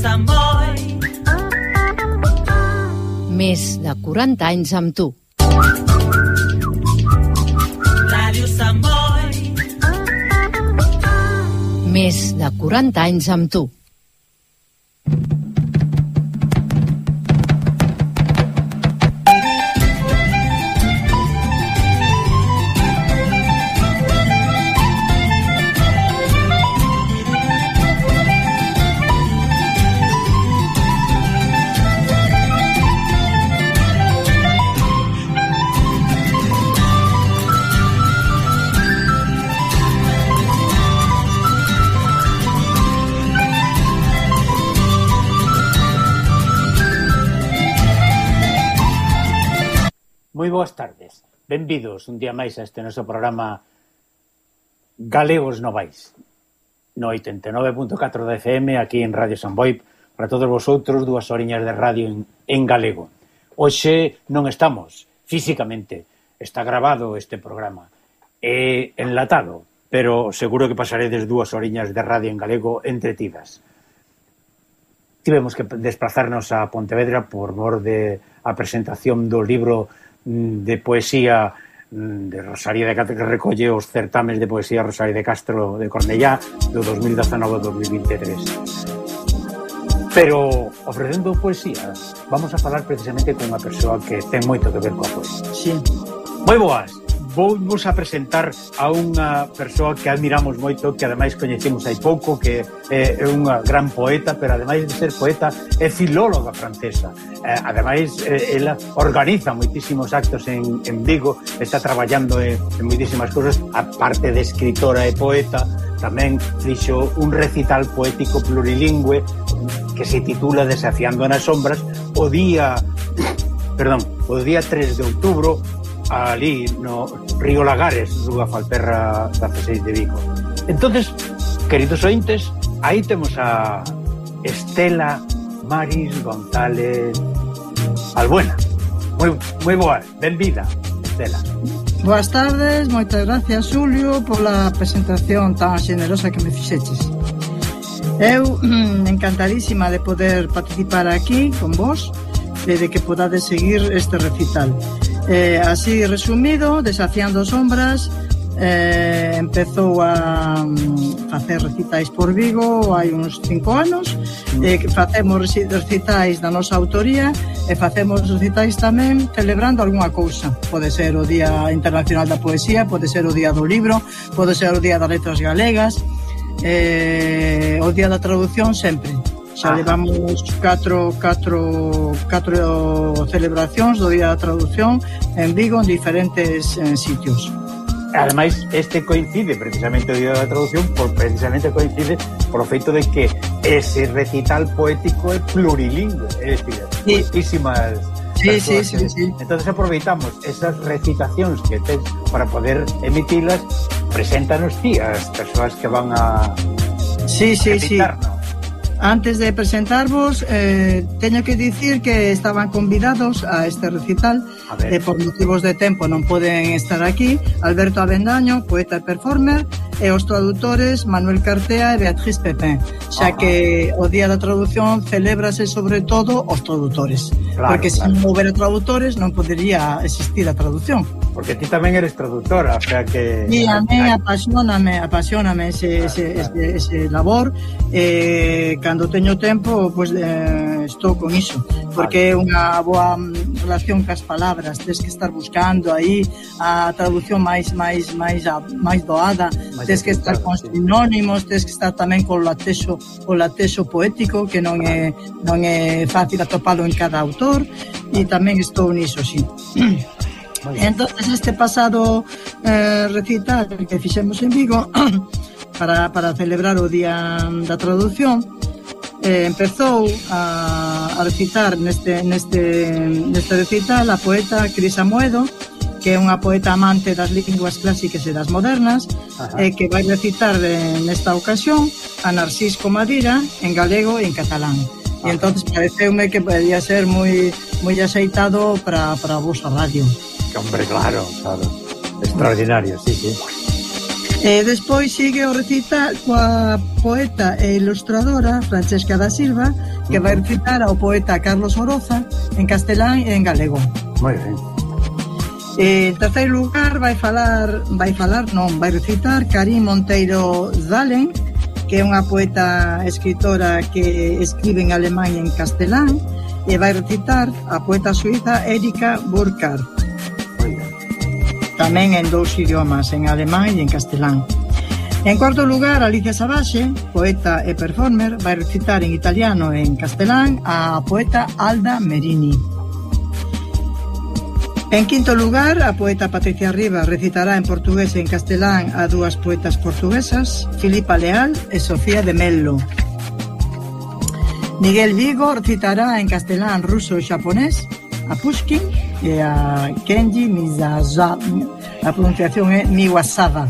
Sant Boi. Més de 40 anys amb tu. Ràdio Sant Boi. Més de 40 anys amb tu. Benvidos un día máis a este noso programa Galegos Novais no 89.4 da FM aquí en Radio San Boi para todos vosotros dúas horiñas de radio en, en galego. Hoxe non estamos físicamente, está grabado este programa e enlatado, pero seguro que pasaredes dúas horiñas de radio en galego entretidas. Tivemos que desplazarnos a Pontevedra por mor de a presentación do libro de poesía mm, de Rosalía de Castro que recolle os certames de poesía Rosalía de Castro de Cornellá do 2019 ao 2023. Pero ofrecendo poesía, vamos a falar precisamente con unha persoa que ten moito que ver coa poesía. Sí. Moi boas. Vounos a presentar a unha persoa que admiramos moito, que ademais coñecemos hai pouco, que é unha gran poeta, pero ademais de ser poeta, é filóloga francesa. Eh, ademais, eh, ela organiza moitísimos actos en, en Vigo, está traballando en, en moitísimas cousas, aparte de escritora e poeta, tamén fixo un recital poético plurilingüe que se titula Desafiando nas sombras o día perdón, o día 3 de outubro ali no Río Lagares, rúa Falterra 16 de Vico. Entonces, queridos ointes, aí temos a Estela Maris González Albuena. Moi, moi boa, benvida, Estela. Boas tardes, moitas gracias, Julio, pola presentación tan xenerosa que me fixeches. Eu encantadísima de poder participar aquí con vos e de que podades seguir este recital. Eh, así resumido, desafiando sombras, eh, empezou a um, facer recitais por Vigo hai uns cinco anos mm. eh, eh, facemos recitais da nosa autoría e facemos recitais tamén celebrando algunha cousa. Pode ser o Día Internacional da Poesía pode ser o Día do Libro pode ser o Día das Letras Galegas eh, o Día da Traducción sempre. Xa ah. levamos catro, catro, catro celebracións do Día da Traducción en Vigo en diferentes en sitios. Ademais, este coincide precisamente o Día da Traducción por precisamente coincide por o feito de que ese recital poético é plurilingüe, é dicir, sí. moitísimas Sí, sí, sí, sí. Entonces aproveitamos esas recitacións que tens para poder emitilas, preséntanos ti as persoas que van a Sí, sí, recitar, sí. ¿no? Antes de presentarvos, eh, teño que dicir que estaban convidados a este recital a ver. e por motivos de tempo non poden estar aquí Alberto Avendaño, poeta e performer, e os traductores Manuel Cartea e Beatriz Pepén, xa Ajá. que o Día da Traducción celébrase sobre todo os traductores, claro, porque claro. se non houbera traductores non podería existir a traducción. Porque ti tamén eres traductora, o sea que... Sí, a mí apasioname, apasioname ese, claro, ese, claro. ese, ese labor. Eh, cando teño tempo, pues, eh, estou con iso. Porque é vale. unha boa mm, relación cas palabras, tens que estar buscando aí a traducción máis máis máis a, máis doada, máis tens que estar con sinónimos, tens que estar tamén con o latexo o latexo poético que non é non é fácil atopalo en cada autor e tamén estou niso, si. Sí. Entonces este pasado eh, recital que fixemos en Vigo para, para celebrar o Día da Traducción eh, empezou a, a recitar neste, neste, neste recital a poeta Cris Amoedo que é unha poeta amante das linguas clásicas e das modernas Ajá. e que vai recitar eh, nesta ocasión a Narcís Comadira en galego e en catalán Ajá. e entonces pareceume que podía ser moi moi axeitado para, para a vosa radio Hombre, claro, claro. Extraordinario, sí, sí. E despois sigue o recital coa poeta e ilustradora Francesca da Silva, que vai recitar ao poeta Carlos Oroza en castelán e en galego. Moi ben. E, en terceiro lugar vai falar, vai falar, non, vai recitar Karim Monteiro Zalen, que é unha poeta escritora que escribe en alemán e en castelán, e vai recitar a poeta suiza Erika Burkhardt. Tamén en dous idiomas, en alemán e en castelán. En cuarto lugar, Alicia Sabaxe, poeta e performer, vai recitar en italiano e en castelán a poeta Alda Merini. En quinto lugar, a poeta Patricia Rivas recitará en portugués e en castelán a dúas poetas portuguesas, Filipa Leal e Sofía de Mello. Miguel Vigo recitará en castelán, ruso e xaponés a Pushkin a Kenji Mizaza, A pronunciación é Miwasada.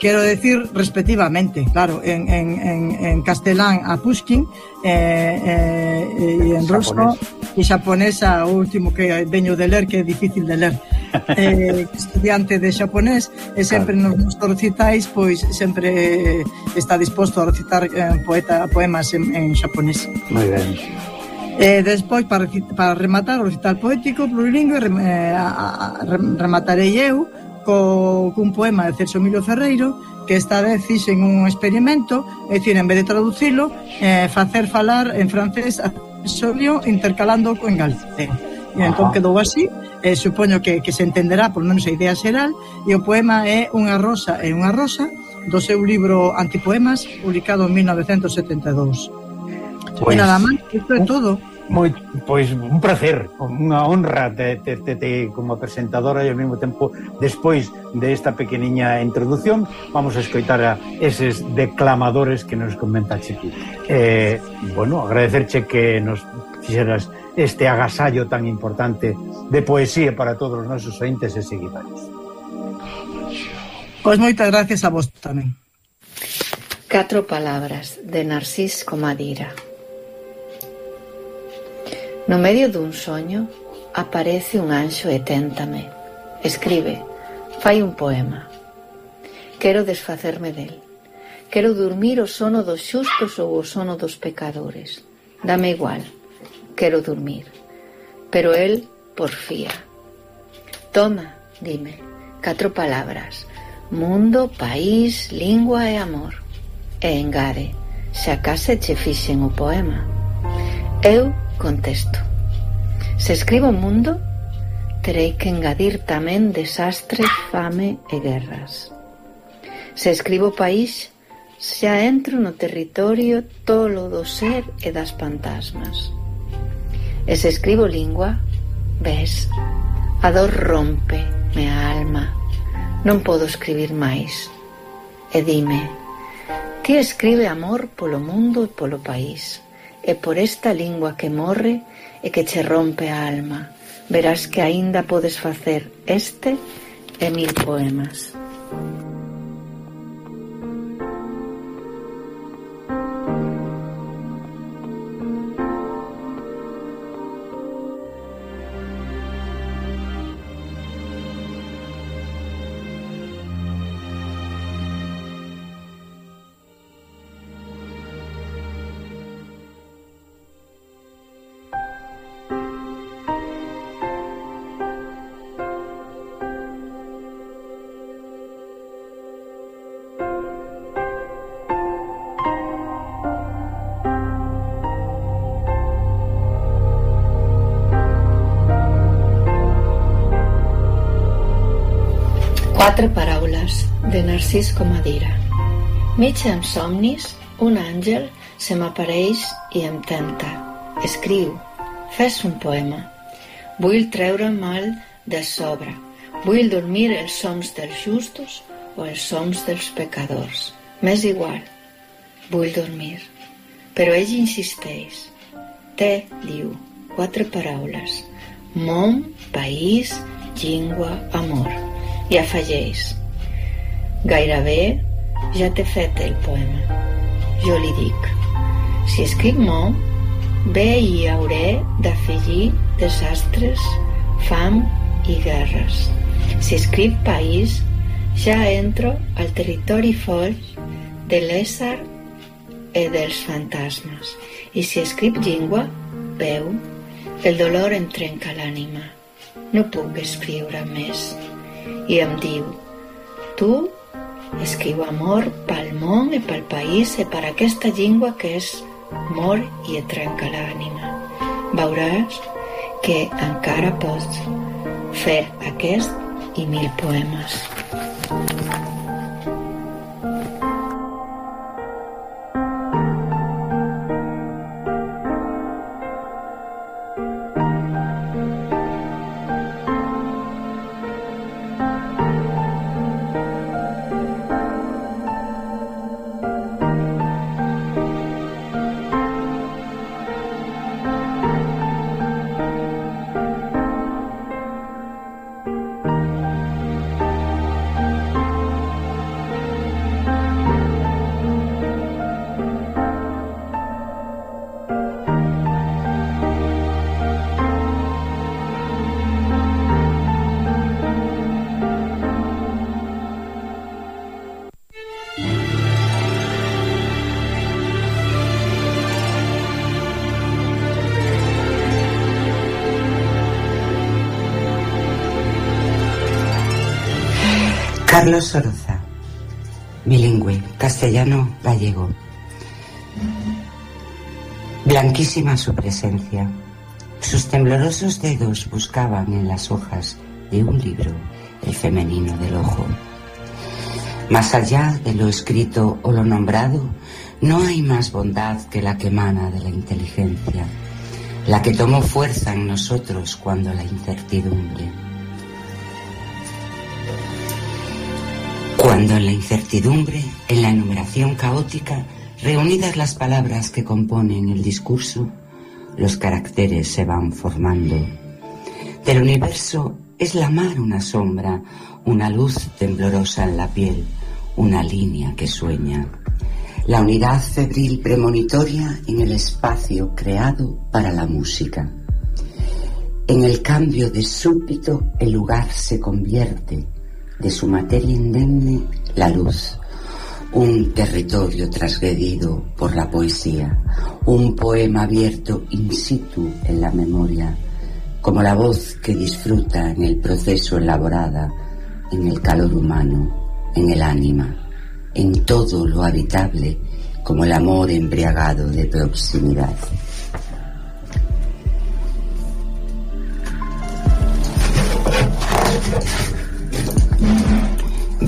Quero decir respectivamente, claro, en, en, en, en castelán a Pushkin eh, eh, e en ruso e xaponés a último que veño de ler, que é difícil de ler. Eh, estudiante de xaponés e eh, sempre claro. nos nosos recitais pois sempre eh, está disposto a recitar eh, poeta, poemas en, en xaponés. Moi ben. E despois, para, para rematar o recital poético plurilingüe, rem, eh, a, a, rematarei eu co, cun poema de Celso Emilio Ferreiro que esta vez fixen un experimento, é dicir, en vez de traducilo, eh, facer falar en francés a Solio intercalando en galego. E entón quedou así, eh, supoño que, que se entenderá, por menos a idea xeral, e o poema é Unha rosa e unha rosa, do seu libro Antipoemas, publicado en 1972. Pois, e nada máis, isto é todo. Moi, pois un placer, unha honra te, te, te, como presentadora e ao mesmo tempo despois desta esta pequeniña introdución vamos a escoitar a eses declamadores que nos comentaxe aquí. Eh, bueno, agradecerche que nos fixeras este agasallo tan importante de poesía para todos os nosos ointes e seguidores. Pois moitas gracias a vos tamén. Catro palabras de Narcís Comadira. No medio dun soño aparece un anxo e téntame. Escribe, fai un poema. Quero desfacerme del. Quero dormir o sono dos xustos ou o sono dos pecadores. Dame igual. Quero dormir. Pero el porfía. Toma, dime, catro palabras. Mundo, país, lingua e amor. E engade, xa case che fixen o poema. Eu Contexto. Se escribo o mundo, terei que engadir tamén desastre, fame e guerras. Se escribo o país, xa entro no territorio tolo do ser e das fantasmas. E se escribo lingua, ves, a dor rompe me a alma. Non podo escribir máis. E dime, ti escribe amor polo mundo e polo país e por esta lingua que morre e que che rompe a alma. Verás que aínda podes facer este e mil poemas. Quatre paraules de Narcís Comadira. Mig en somnis, un àngel se m'apareix i em tenta. Escriu, fes un poema. Vull treure mal de sobre. Vull dormir els somns dels justos o els somns dels pecadors. M'és igual. Vull dormir. Però ell insisteix. Té, diu, quatre paraules. Món, país, llengua, amor. I afegeix. Gairebé ja t'he fet el poema. Jo li dic. Si escric món, bé hi hauré d'afegir desastres, fam i guerres. Si escric país, Ja entro al territori folk de l'ésser e dels fantasmes i si escrip llengua, veu, el dolor em trenca l'ànima. No puc escriure més. I em diu, tu escriu amor pel món i pel país i per aquesta llengua que és mor i et trenca l'ànima. Veuràs que encara pots fer aquest i mil poemes. Carlos Soroza, bilingüe, castellano-gallego. Blanquísima su presencia. Sus temblorosos dedos buscaban en las hojas de un libro el femenino del ojo. Más allá de lo escrito o lo nombrado, no hay más bondad que la que emana de la inteligencia, la que tomó fuerza en nosotros cuando la incertidumbre En la incertidumbre, en la enumeración caótica, reunidas las palabras que componen el discurso, los caracteres se van formando. Del universo es la mar una sombra, una luz temblorosa en la piel, una línea que sueña. La unidad febril premonitoria en el espacio creado para la música. En el cambio de súbito el lugar se convierte de su materia indemne la luz, un territorio transgredido por la poesía, un poema abierto in situ en la memoria, como la voz que disfruta en el proceso elaborada, en el calor humano, en el ánima, en todo lo habitable, como el amor embriagado de proximidad.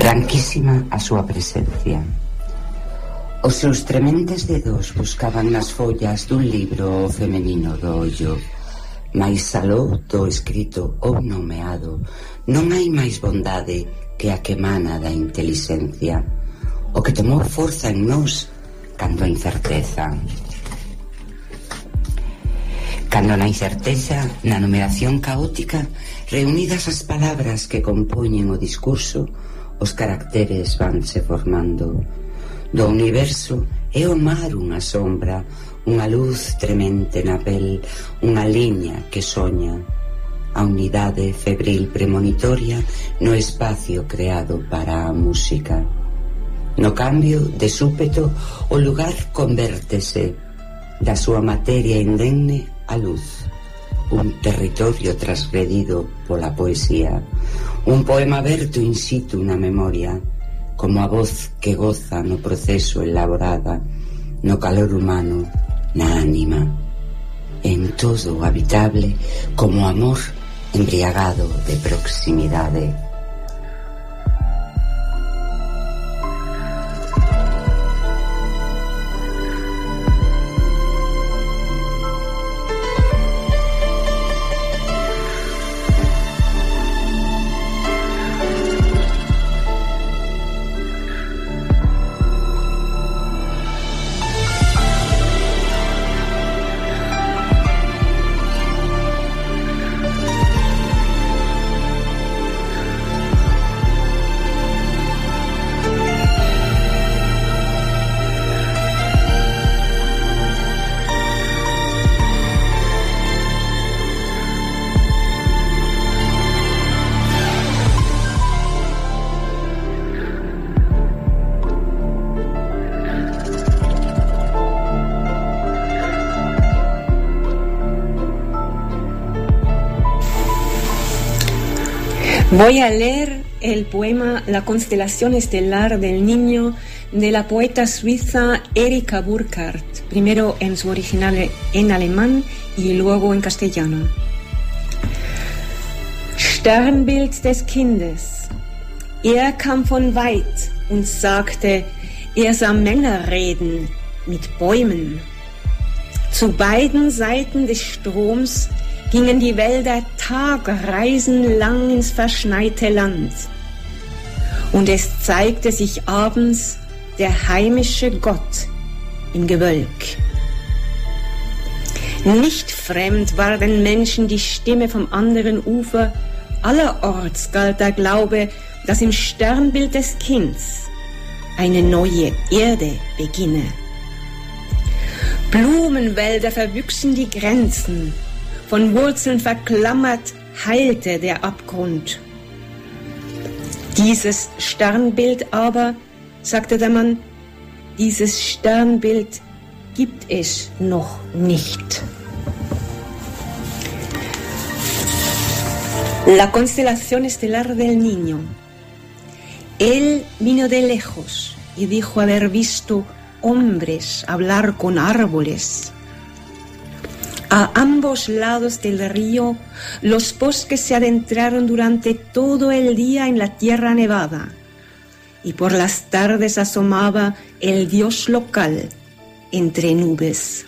Branquísima a súa presencia. Os seus trementes dedos buscaban nas follas dun libro femenino do ollo Mais aló do escrito ou nomeado Non hai máis bondade que a que emana da inteligencia O que tomou forza en nós cando a incerteza Cando na incerteza, na numeración caótica Reunidas as palabras que compoñen o discurso Os caracteres vanse formando. Do universo é o mar unha sombra, unha luz tremente na pel, unha liña que soña. A unidade febril premonitoria no espacio creado para a música. No cambio, de súpeto, o lugar convértese da súa materia indemne a luz un territorio transgredido pola poesía, Un poema aberto in situ na memoria, como a voz que goza no proceso elaborada, no calor humano, na ánima. En todo habitable, como amor embriagado de proximidade. Voy a leer el poema La constelación estelar del niño de la poeta suiza Erika Burkhardt, primero en su original en alemán y luego en castellano. Sternbild des Kindes. Er kam von weit und sagte, er sah Männer reden mit Bäumen. Zu beiden Seiten des Stroms gingen die Wälder Tagreisen lang ins verschneite Land. Und es zeigte sich abends der heimische Gott im Gewölk. Nicht fremd war den Menschen die Stimme vom anderen Ufer, allerorts galt der Glaube, dass im Sternbild des Kinds eine neue Erde beginne. Blumenwälder verwüchsen die Grenzen, von Wurzeln verklammert heilte der Abgrund. Dieses Sternbild aber, sagte der Mann, dieses Sternbild gibt es noch nicht. La constelación estelar del niño. Él vino de lejos y dijo haber visto hombres hablar con árboles. A ambos lados del río los bosques se adentraron durante todo el día en la tierra nevada y por las tardes asomaba el dios local entre nubes.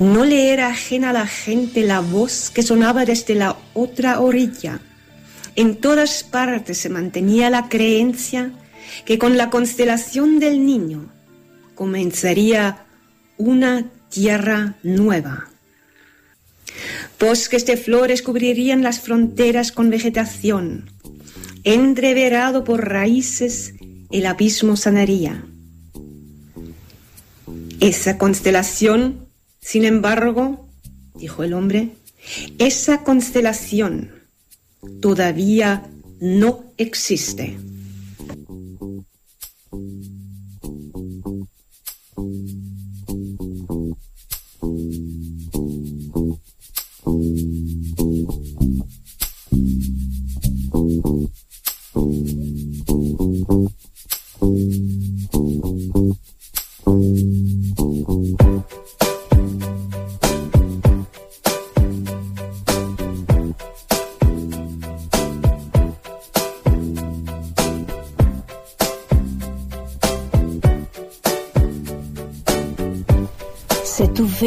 No le era ajena a la gente la voz que sonaba desde la otra orilla. En todas partes se mantenía la creencia que con la constelación del niño comenzaría una tierra nueva. Bosques de flores cubrirían las fronteras con vegetación. Entreverado por raíces, el abismo sanaría. Esa constelación sin embargo, dijo el hombre, esa constelación todavía no existe.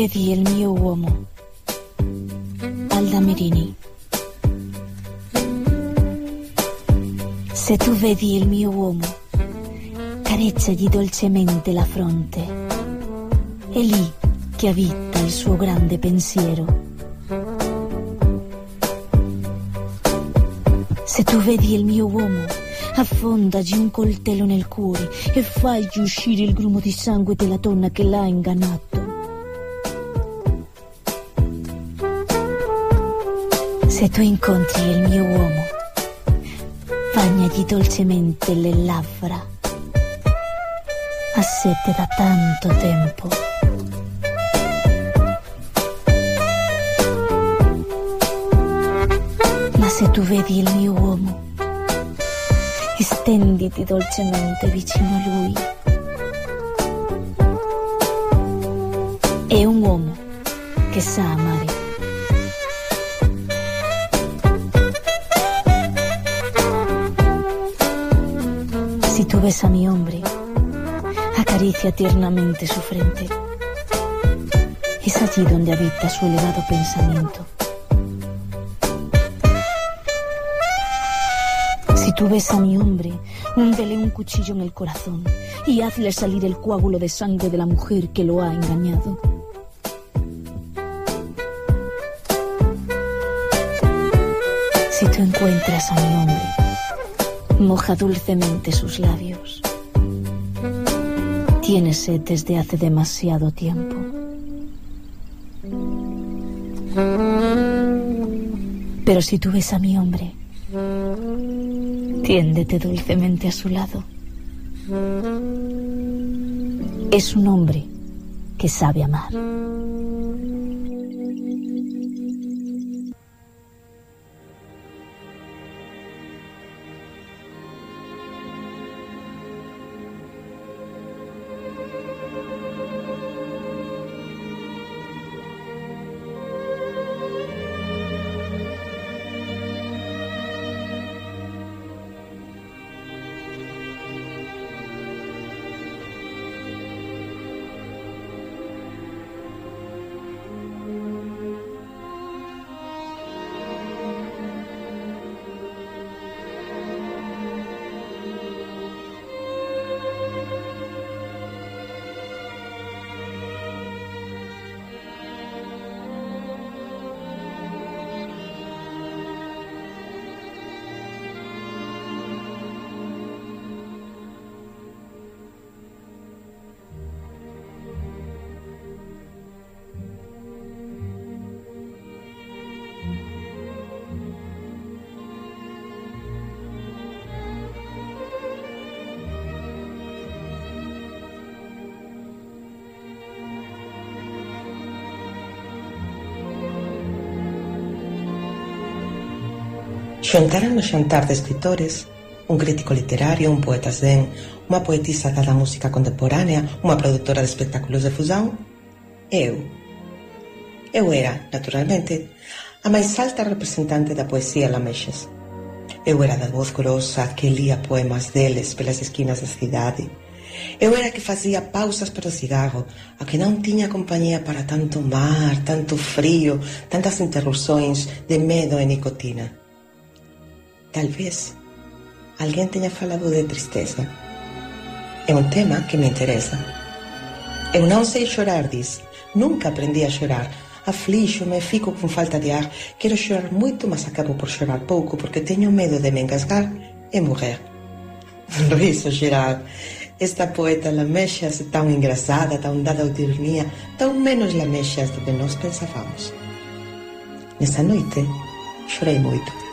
Vedi il mio uomo. Alda Merini. Se tu vedi il mio uomo, carezzagli dolcemente la fronte. È lì che abita il suo grande pensiero. Se tu vedi il mio uomo, affondagli un coltello nel cuore e fagli uscire il grumo di sangue della donna che l'ha ingannato. Se tu incontri il mio uomo, bagnagli dolcemente le labbra. Ha sete da tanto tempo. Ma se tu vedi il mio uomo, stenditi dolcemente vicino a lui. È un uomo che sa amare. Tú ves a mi hombre, acaricia tiernamente su frente. Es allí donde habita su elevado pensamiento. Si tú ves a mi hombre, húndele un cuchillo en el corazón y hazle salir el coágulo de sangre de la mujer que lo ha engañado. Si tú encuentras a mi hombre, moja dulcemente sus labios. Tiene sed desde hace demasiado tiempo. Pero si tú ves a mi hombre, tiéndete dulcemente a su lado. Es un hombre que sabe amar. Xantaran no xantar de escritores un crítico literario, un poeta zen, unha poetisa da música contemporánea, unha produtora de espectáculos de fusão, eu. Eu era, naturalmente, a máis alta representante da poesía lamexas. Eu era da voz grosa que lía poemas deles pelas esquinas da cidade. Eu era que facía pausas para o cigarro, a que non tiña compañía para tanto mar, tanto frío, tantas interrupções de medo e nicotina. Talvez alguén teña falado de tristeza. É un tema que me interesa. Eu non sei chorar, dis. Nunca aprendí a chorar. Aflíxome, fico con falta de ar. Quero chorar moito, mas acabo por chorar pouco porque teño medo de me engasgar e morrer. Riso, Gerard. Esta poeta lamexas tan engrasada, tan dada ao tironía, tan menos lamexas do que nós pensábamos. Nesa noite, chorei moito.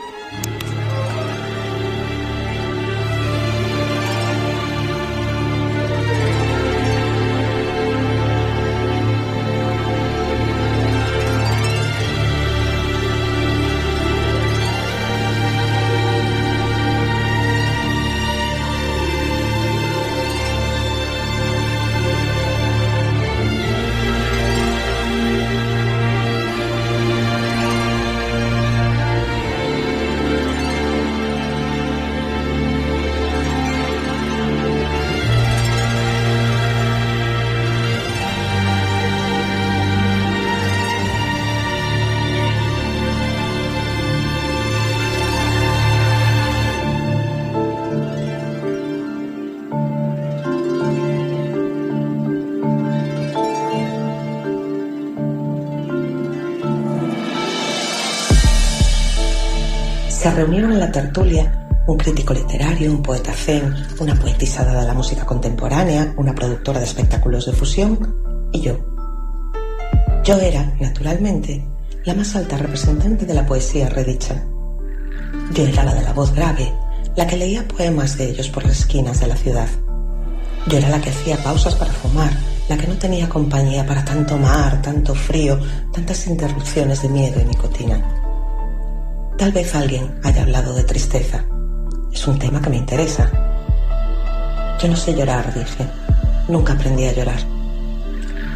Reunieron en la tertulia un crítico literario, un poeta zen, una poetizada de la música contemporánea, una productora de espectáculos de fusión y yo. Yo era, naturalmente, la más alta representante de la poesía redicha. Yo era la de la voz grave, la que leía poemas de ellos por las esquinas de la ciudad. Yo era la que hacía pausas para fumar, la que no tenía compañía para tanto mar, tanto frío, tantas interrupciones de miedo y nicotina. Tal vez alguien haya hablado de tristeza. Es un tema que me interesa. Yo no sé llorar, dije. Nunca aprendí a llorar.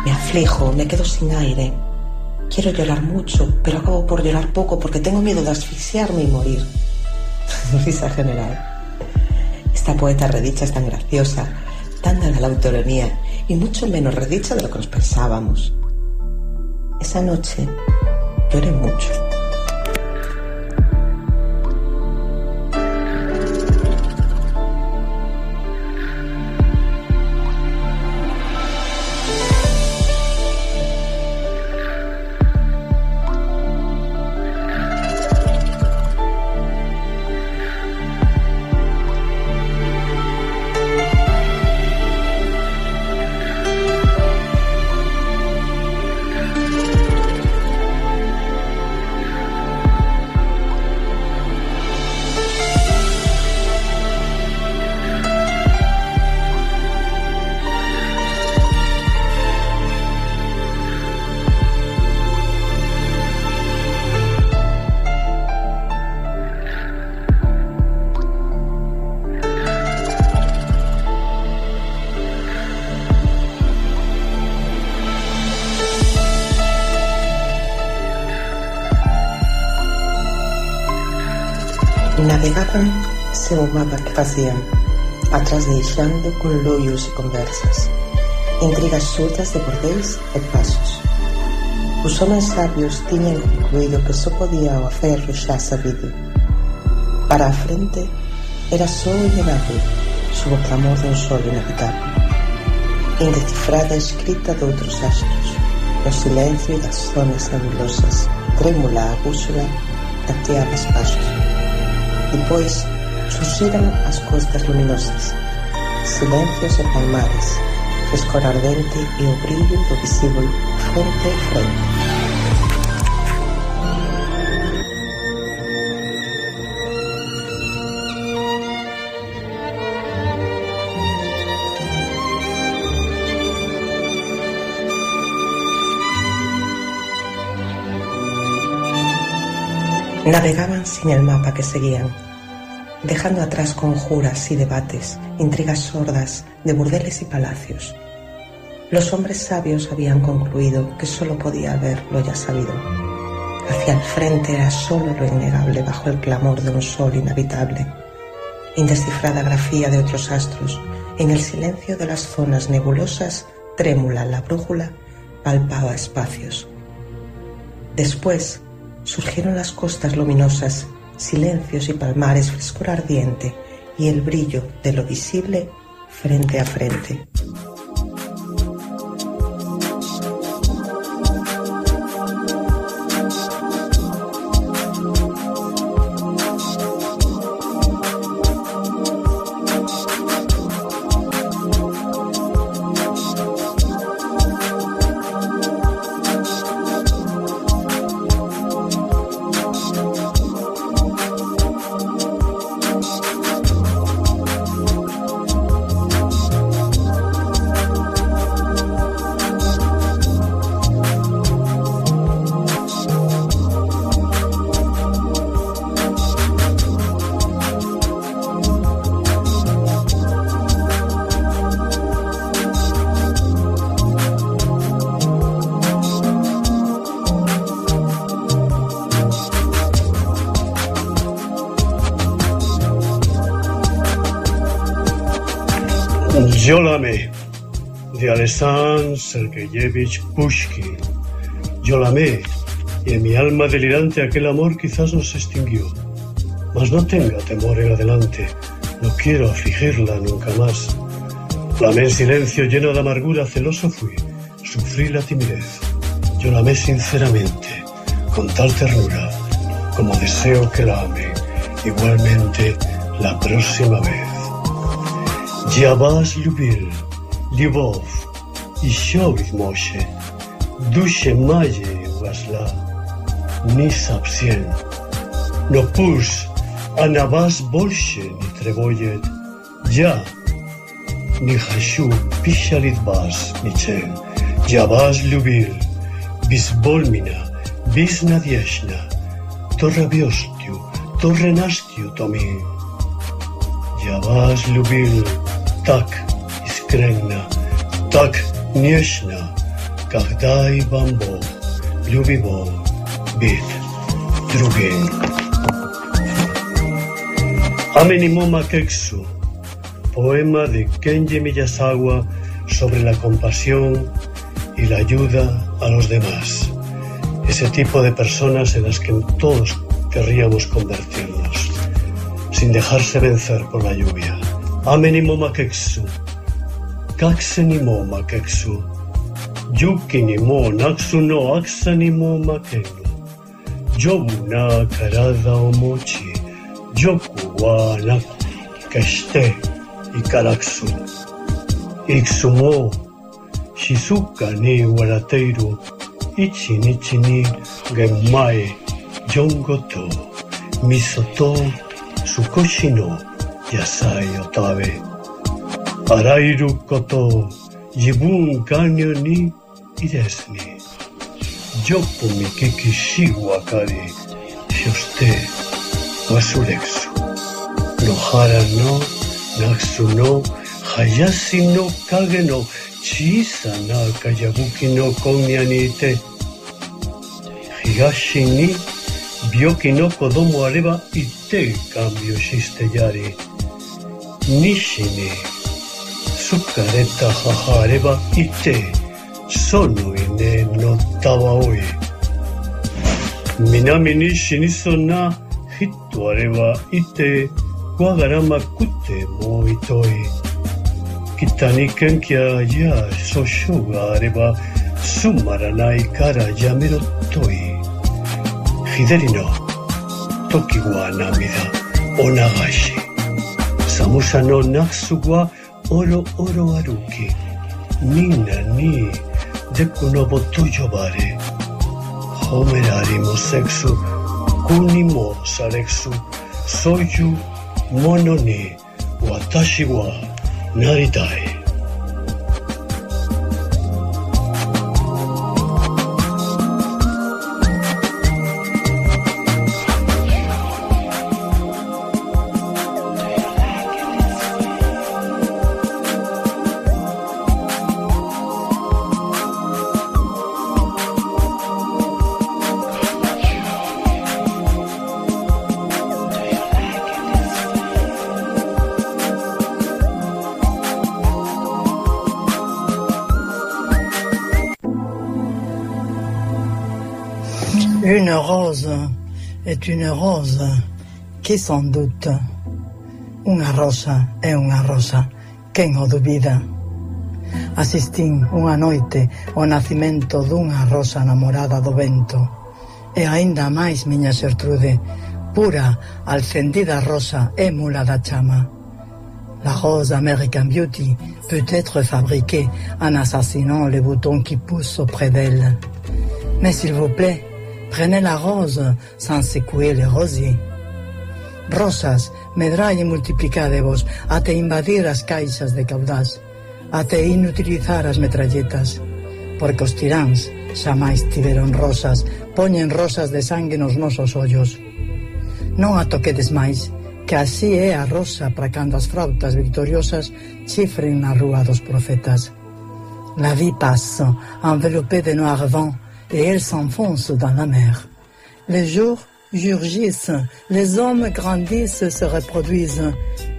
Me aflijo, me quedo sin aire. Quiero llorar mucho, pero acabo por llorar poco porque tengo miedo de asfixiarme y morir. Risa general. Esta poeta redicha es tan graciosa, tan dada la autonomía y mucho menos redicha de lo que nos pensábamos. Esa noche lloré mucho. O facían Atrás con loios e conversas. Intrigas surdas de bordéis e pasos. Os homens sabios tiñan concluído que só podía o aferro xa sabido Para a frente era só o innegable Subo clamor dun sol inevitable. Indecifrada escrita de outros astros No silencio das zonas nebulosas Trémula a bússola Tateaba pasos. Depois surxiran as costas luminosas, silencios e palmares, frescor ardente e o brillo do visível frente a frente. Navegaban sin el mapa que seguían, dejando atrás conjuras y debates, intrigas sordas de burdeles y palacios. Los hombres sabios habían concluido que solo podía haber lo ya sabido. Hacia el frente era solo lo innegable bajo el clamor de un sol inhabitable, indescifrada grafía de otros astros, en el silencio de las zonas nebulosas, trémula la brújula palpaba espacios. Después surgieron las costas luminosas, silencios y palmares frescor ardiente y el brillo de lo visible frente a frente. Sergeyevich Pushkin. Yo la amé, y en mi alma delirante aquel amor quizás nos extinguió. Mas no tenga temor en adelante, no quiero afligirla nunca más. La amé en silencio, lleno de amargura, celoso fui, sufrí la timidez. Yo la amé sinceramente, con tal ternura, como deseo que la ame, igualmente la próxima vez. Я вас любил, любовь, еще ведь мощи, душе моей вошла, не совсем. Но пусть она вас больше не тревожит. Я не хочу печалить вас ничем. Я вас любил, безбольно, безнадежно, то робостью, то ренастью томил. Я вас любил, так искренно, так Nieshna, Kahdai Bambo, Ljubibol, Bit, Drugim. Amenimoma Keksu, poema de Kenji Miyazawa sobre la compasión y la ayuda a los demás. Ese tipo de personas en las que todos querríamos convertirnos, sin dejarse vencer por la lluvia. Amenimoma Keksu. 格差にも負けくす。ジョッキにもなくすの悪さにも負けぬ。丈夫な体を持ち、ジョックはなく、決していからくす。いくつも静かに笑っている一日に玄米、ジョンゴと味噌と少しの野菜を食べ、忘れくす野原のナクスの林の影の小さなかやぶきの今夜にいて東に病気の子供あれば行って看病してやり西に 疲れた母あればいてその稲のたわおい南に死にそうな人あればいてわがらまくてもういとい。北に元気やや訴訟があればつまらないからやめろとい。左の時は涙を流し。寒さの夏はおろおろ歩きみんなにでこのぼと呼ばれ褒めら est une rose. Que sans doute? Unha rosa é unha rosa. Quen o dubida? Asistín unha noite ao nacimento dunha rosa namorada do vento. E aínda máis miña Xertrude pura, alcendida rosa e mula da chama. La rose American Beauty peut être fabriquée en assassinant les boutons qui poussent auprès d'elle. Mais s'il vous plaît, Prenez la rose sans secouer les rosiers. Rosas, medrai e multiplicadevos até invadir as caixas de caudás, até inutilizar as metralletas, porque os tiráns xa máis tiveron rosas, poñen rosas de sangue nos nosos ollos. Non a toquedes máis, que así é a rosa para cando as frautas victoriosas chifren na rúa dos profetas. La vie passe, enveloppée de noir vent, et elle s'enfonce dans la mer. Les jours jurgissent, les hommes grandissent, se reproduisent.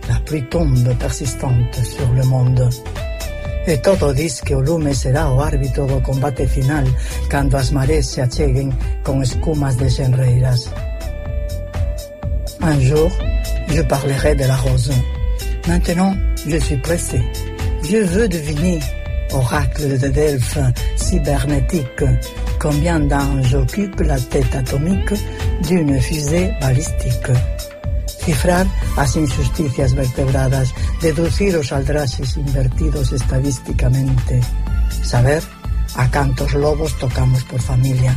La pluie tombe persistante sur le monde. E todo diz que o lume será o árbitro do combate final cando as marés se acheguen con escumas de xenreiras. Un jour, je parlerai de la rose. Maintenant, je suis pressé. Je veux deviner, oracle de Delphes, cybernétique, combien d'anges occupent la tête atomique d'une fusée balistique. Cifrar as injusticias vertebradas, deducir os aldraxes invertidos estadísticamente, saber a cantos lobos tocamos por familia,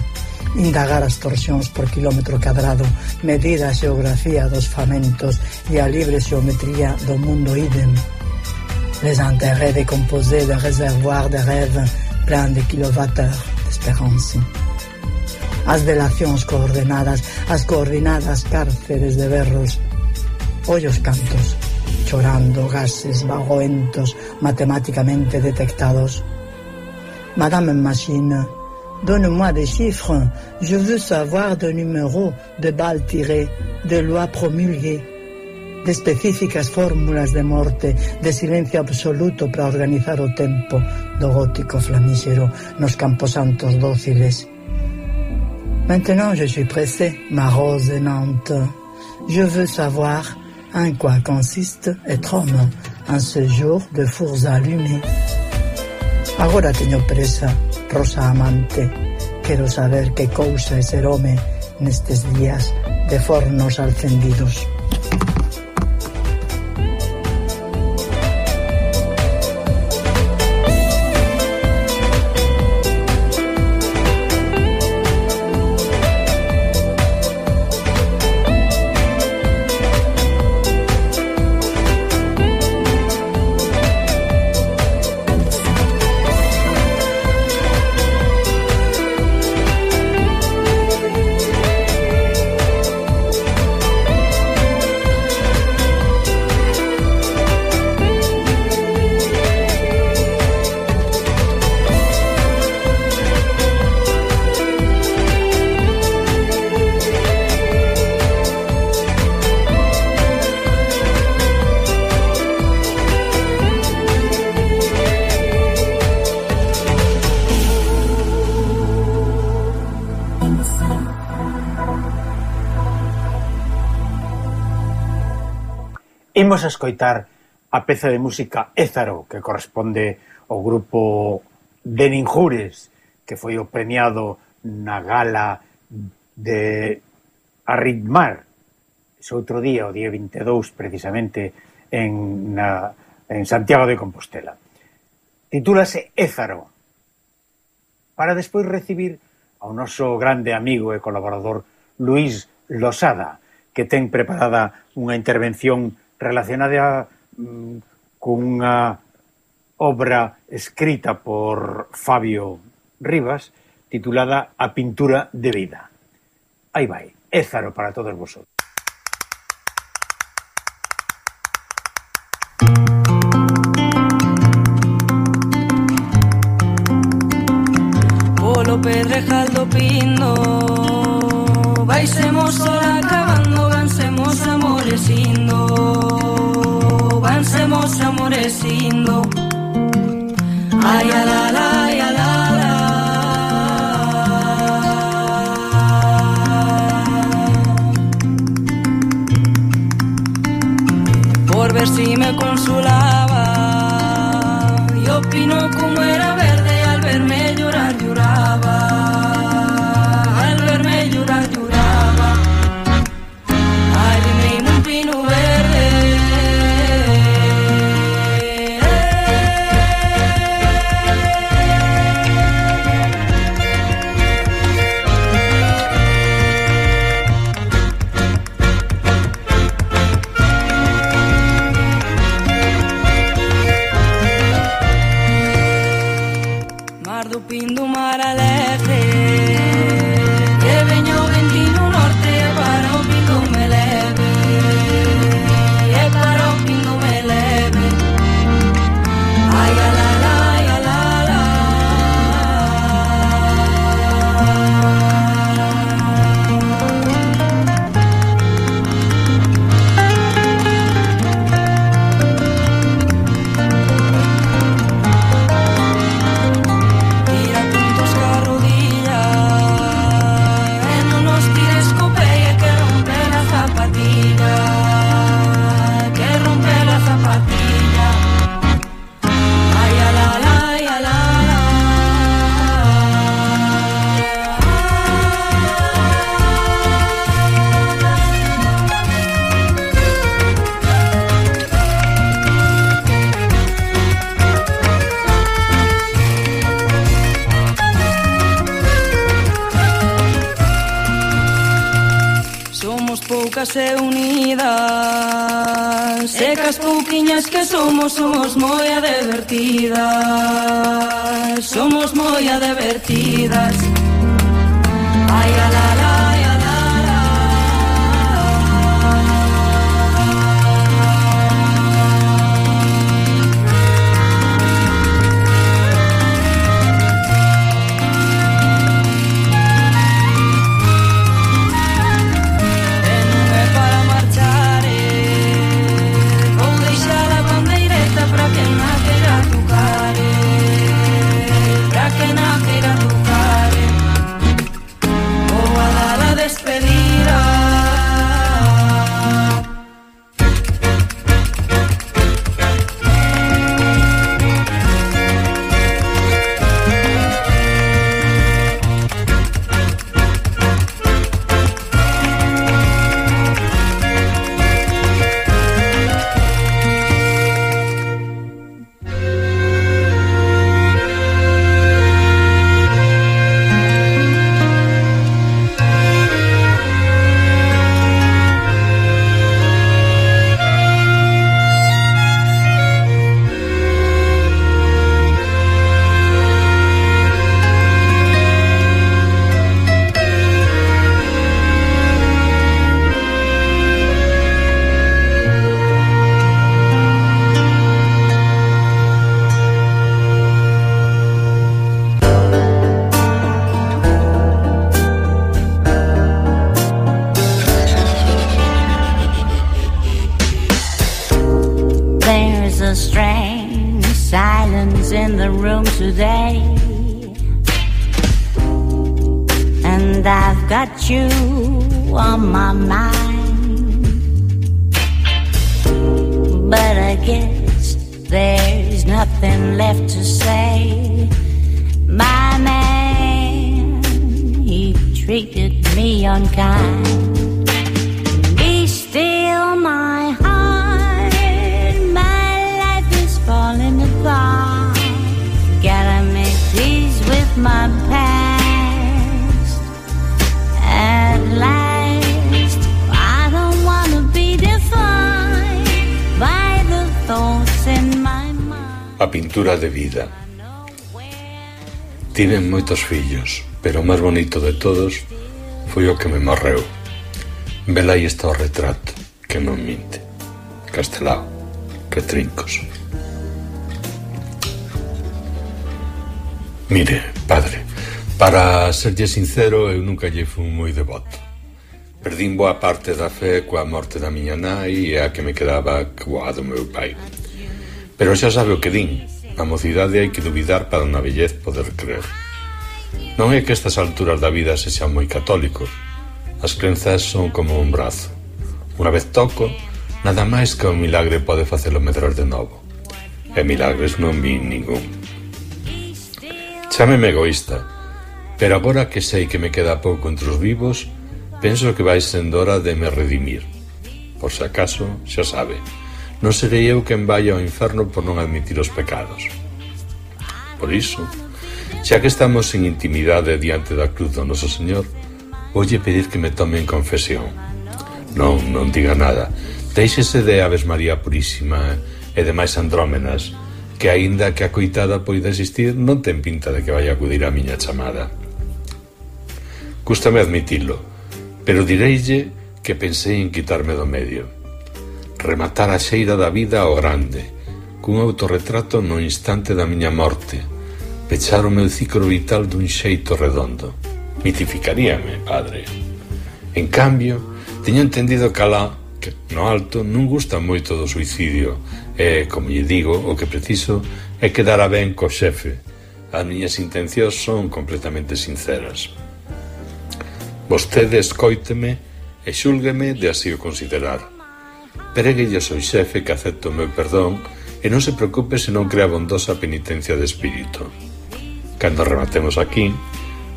indagar as torsións por kilómetro cadrado, medir a xeografía dos famentos e a libre xeometría do mundo idem. Les intérêts décomposés de réservoirs de rêves plein de kilowattheures d'esperanza. As delacións coordenadas, as coordinadas cárceres de berros, ollos cantos, chorando gases vagoentos matemáticamente detectados. Madame Machine, donne-moi des chiffres, je veux savoir de numéros, de balles tirées, de lois promulguées, de específicas fórmulas de morte, de silencio absoluto para organizar o tempo do gótico flamígero nos camposantos dóciles. Maintenant je suis pressé, ma rose aimante. Je veux savoir en quoi consiste être homme en ce jour de fours allumés. Agora teño presa, rosa amante. Quero saber que cousa é ser home nestes días de fornos alcendidos. a escoitar a peza de música Ézaro, que corresponde ao grupo de Ninjures, que foi o premiado na gala de Arritmar, ese outro día, o día 22, precisamente, en, na, en Santiago de Compostela. Titúlase Ézaro, para despois recibir ao noso grande amigo e colaborador Luís Losada, que ten preparada unha intervención relacionada mm, cunha obra escrita por Fabio Rivas titulada A pintura de vida. Aí vai, ézaro para todos vosotros. Polo Pedrejaldo pindo resingo. Ay, a la, la, ay. Por ver si me consolaba, yo opino my past. At last, I don't want to be defined by the thoughts in my mind. A pintura de vida. Tiven moitos fillos, pero o máis bonito de todos foi o que me morreu. Velai está o retrato, que non minte. Castelao, que trincos. Mire, Padre, para serlle sincero, eu nunca lle fui moi devoto. Perdín boa parte da fe coa morte da miña nai e a que me quedaba coa do meu pai. Pero xa sabe o que din, na mocidade hai que duvidar para na bellez poder creer. Non é que estas alturas da vida se xa moi católico. As crenzas son como un brazo. Unha vez toco, nada máis que un milagre pode facelo medrar de novo. E milagres non vi ningún. Chámeme egoísta, pero agora que sei que me queda pouco entre os vivos, penso que vai sendo hora de me redimir. Por se acaso, xa sabe, non serei eu quen vai ao inferno por non admitir os pecados. Por iso, xa que estamos en intimidade diante da cruz do noso Señor, voulle pedir que me tome en confesión. Non, non diga nada. Deixese de Aves María Purísima e demais andrómenas, que aínda que a coitada poida existir, non ten pinta de que vai acudir a miña chamada. Cústame admitilo, pero direille que pensei en quitarme do medio. Rematar a xeira da vida ao grande, cun autorretrato no instante da miña morte, pechar o meu ciclo vital dun xeito redondo. Mitificaríame, padre. En cambio, teño entendido que alá, que no alto, non gusta moito do suicidio E, como lle digo, o que preciso é quedar a ben co xefe. As miñas intencións son completamente sinceras. Vostede escoíteme e xúlgueme de así o considerar. Preguelle ao xefe que acepto o meu perdón e non se preocupe se non crea bondosa penitencia de espírito. Cando rematemos aquí,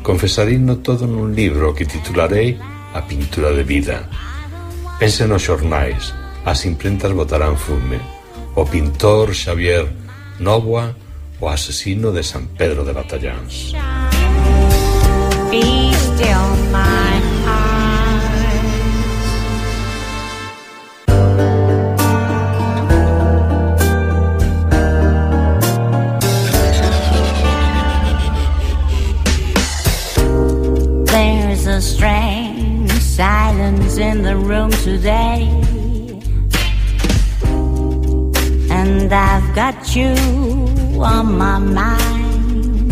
confesarino todo nun libro que titularei A pintura de vida. Pense nos xornais, as imprentas botarán fume O pintor Xavier Novoa, o asesino de San Pedro de Batalláns. There's a strange silence in the room today. and I've got you on my mind.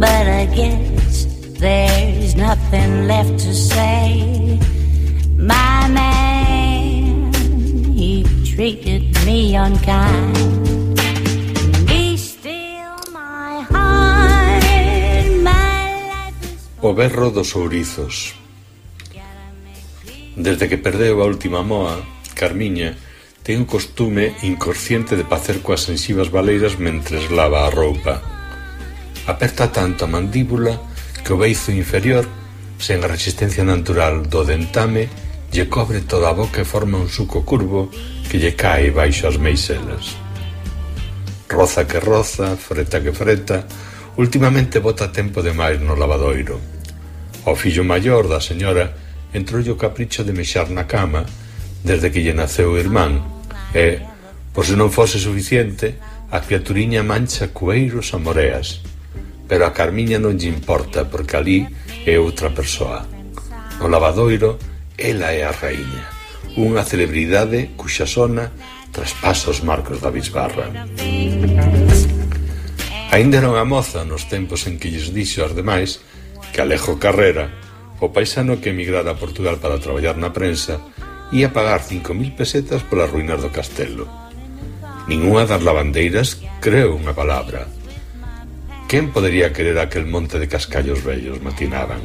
But I guess there's nothing left to say. My man, he treated me unkind. O berro dos ourizos Desde que perdeu a última moa, Carmiña ten o costume inconsciente de pacer coas sensivas baleiras mentres lava a roupa. Aperta tanto a mandíbula que o beizo inferior, sen a resistencia natural do dentame, lle cobre toda a boca e forma un suco curvo que lle cae baixo as meixelas. Roza que roza, freta que freta, Últimamente bota tempo demais no lavadoiro. Ao fillo maior da señora entroulle o capricho de mexar na cama desde que lle naceu o irmán E, por se non fose suficiente, a criaturiña mancha cueiros a moreas. Pero a Carmiña non lle importa, porque ali é outra persoa. No lavadoiro, ela é a raíña, unha celebridade cuxa sona traspasa os marcos da bisbarra. Ainda era unha moza nos tempos en que lles dixo aos demais que Alejo Carrera, o paisano que emigrara a Portugal para traballar na prensa, ía pagar cinco mil pesetas polas ruínas do castelo. Ninguna das lavandeiras creu unha palabra. Quen podería querer aquel monte de cascallos vellos, matinaban.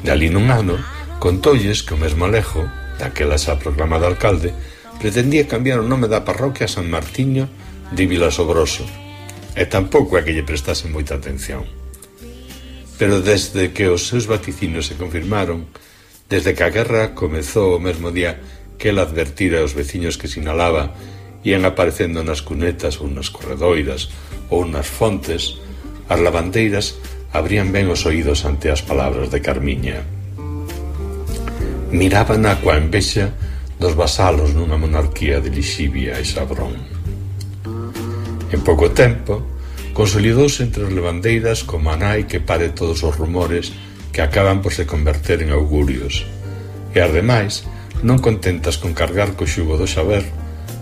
Dalí nun ano, contolles que o mesmo Alejo, daquela xa proclamado alcalde, pretendía cambiar o nome da parroquia San Martiño de Vilasobroso, e tampouco a que lle prestase moita atención. Pero desde que os seus vaticinios se confirmaron, desde que a guerra comezou o mesmo día que el advertira aos veciños que sinalaba ian aparecendo nas cunetas ou nas corredoiras ou nas fontes, as lavandeiras abrían ben os oídos ante as palabras de Carmiña. Mirábana coa envexa dos vasalos nunha monarquía de lixivia e sabrón. En pouco tempo, consolidouse entre as levandeiras como a nai que pare todos os rumores que acaban por se converter en augurios. E ademais, non contentas con cargar co xugo do saber,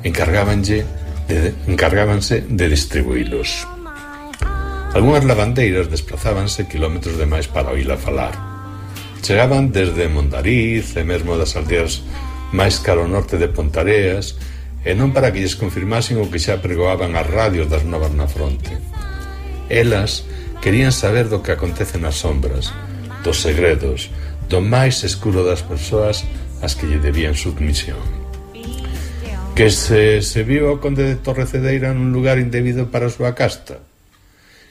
encargábanlle de, encargábanse de distribuílos. Algúnas lavandeiras desplazábanse kilómetros de máis para oíla falar. Chegaban desde Mondariz e mesmo das aldeas máis caro norte de Pontareas e non para que lles confirmasen o que xa pregoaban as radios das novas na fronte. Elas querían saber do que acontece nas sombras, dos segredos, do máis escuro das persoas as que lle debían submisión. Que se, se viu o conde de Torrecedeira nun lugar indebido para a súa casta.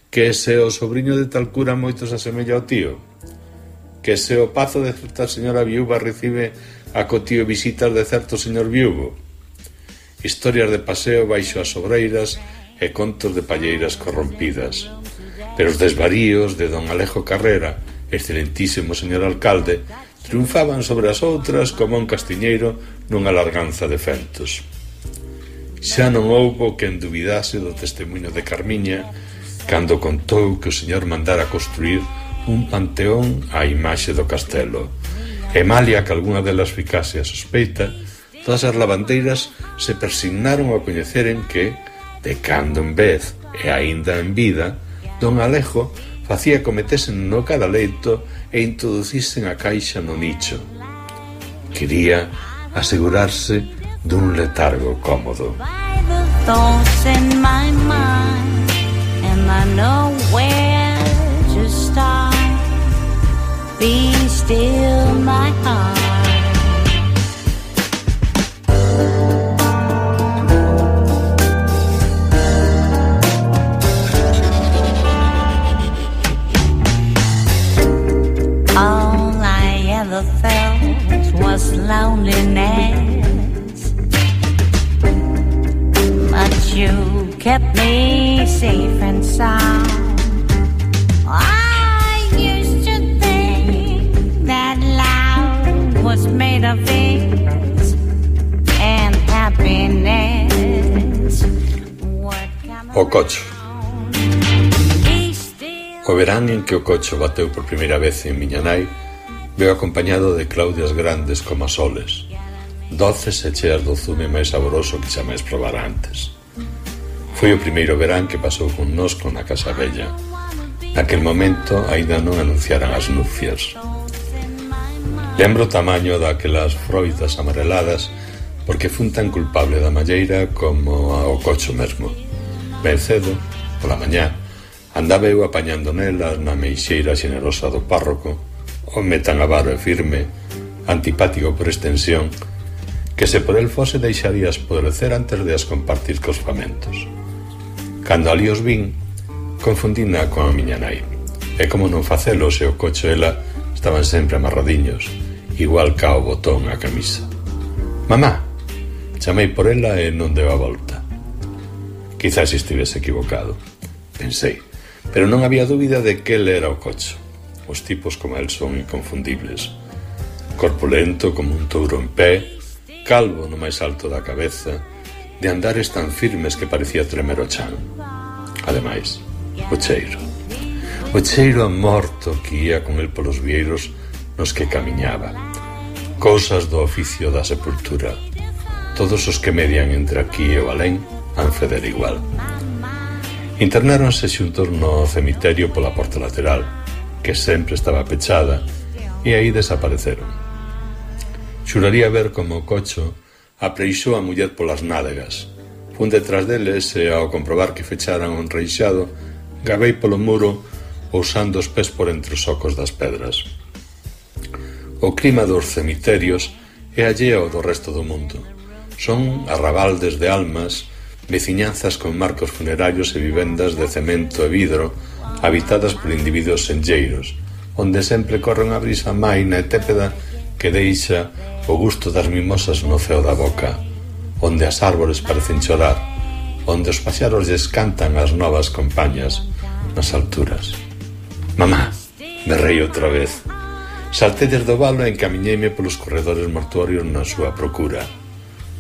Que se o sobrinho de tal cura moitos asemella ao tío. Que se o pazo de certa señora viúva recibe a co tío visitas de certo señor viúvo. Historias de paseo baixo as obreiras e contos de palleiras corrompidas. Pero os desvaríos de don Alejo Carrera excelentísimo señor alcalde, triunfaban sobre as outras como un castiñeiro nunha larganza de fentos. Xa non houbo quen dubidase do testemunho de Carmiña cando contou que o señor mandara construir un panteón á imaxe do castelo. E malia que algunha delas ficase a sospeita, todas as lavandeiras se persignaron a coñeceren que, de cando en vez e aínda en vida, don Alejo facía que metesen no cadaleito e introducisen a caixa no nicho. Quería asegurarse dun letargo cómodo. Be still my heart ever felt was loneliness. But you kept me safe and sound. I used to think that love was made of things and happiness. O coche. O verán en que o coche bateu por primeira vez en miña nai veo acompañado de claudias grandes como soles, doces e cheas do zume máis saboroso que xa máis probara antes. Foi o primeiro verán que pasou con nosco na Casa Bella. Naquel momento aínda non anunciaran as nupcias. Lembro o tamaño daquelas froitas amareladas porque fun tan culpable da malleira como ao cocho mesmo. Ben cedo, pola mañá, andaba eu apañando nelas na meixeira xenerosa do párroco home tan avaro e firme, antipático por extensión, que se por el fose deixarías podrecer antes de as compartir cos famentos. Cando ali os vin, confundina con a miña nai. E como non facelo se o cocho ela estaban sempre amarradiños, igual ca o botón a camisa. Mamá, chamei por ela e non deu a volta. Quizás estivese equivocado, pensei, pero non había dúbida de que ele era o cocho. Os tipos como el son inconfundibles. Corpulento como un touro en pé, calvo no máis alto da cabeza, de andares tan firmes que parecía tremer o chan. Ademais, o cheiro. O cheiro a morto que ia con el polos vieiros nos que camiñaba. Cousas do oficio da sepultura. Todos os que median entre aquí e o alén han feder igual. Internáronse xuntos no cemiterio pola porta lateral, que sempre estaba pechada, e aí desapareceron. Xuraría ver como o cocho apreixou a muller polas nádegas. Fun detrás deles e, ao comprobar que fecharan un reixado, gabei polo muro ousando os pés por entre os socos das pedras. O clima dos cemiterios é alleo do resto do mundo. Son arrabaldes de almas, veciñanzas con marcos funerarios e vivendas de cemento e vidro habitadas por individuos senlleiros, onde sempre corre unha brisa maina e tépeda que deixa o gusto das mimosas no ceo da boca, onde as árbores parecen chorar, onde os paxaros lles cantan as novas compañas nas alturas. Mamá, me rei outra vez. Saltei desde o valo e encamiñeime polos corredores mortuorios na súa procura.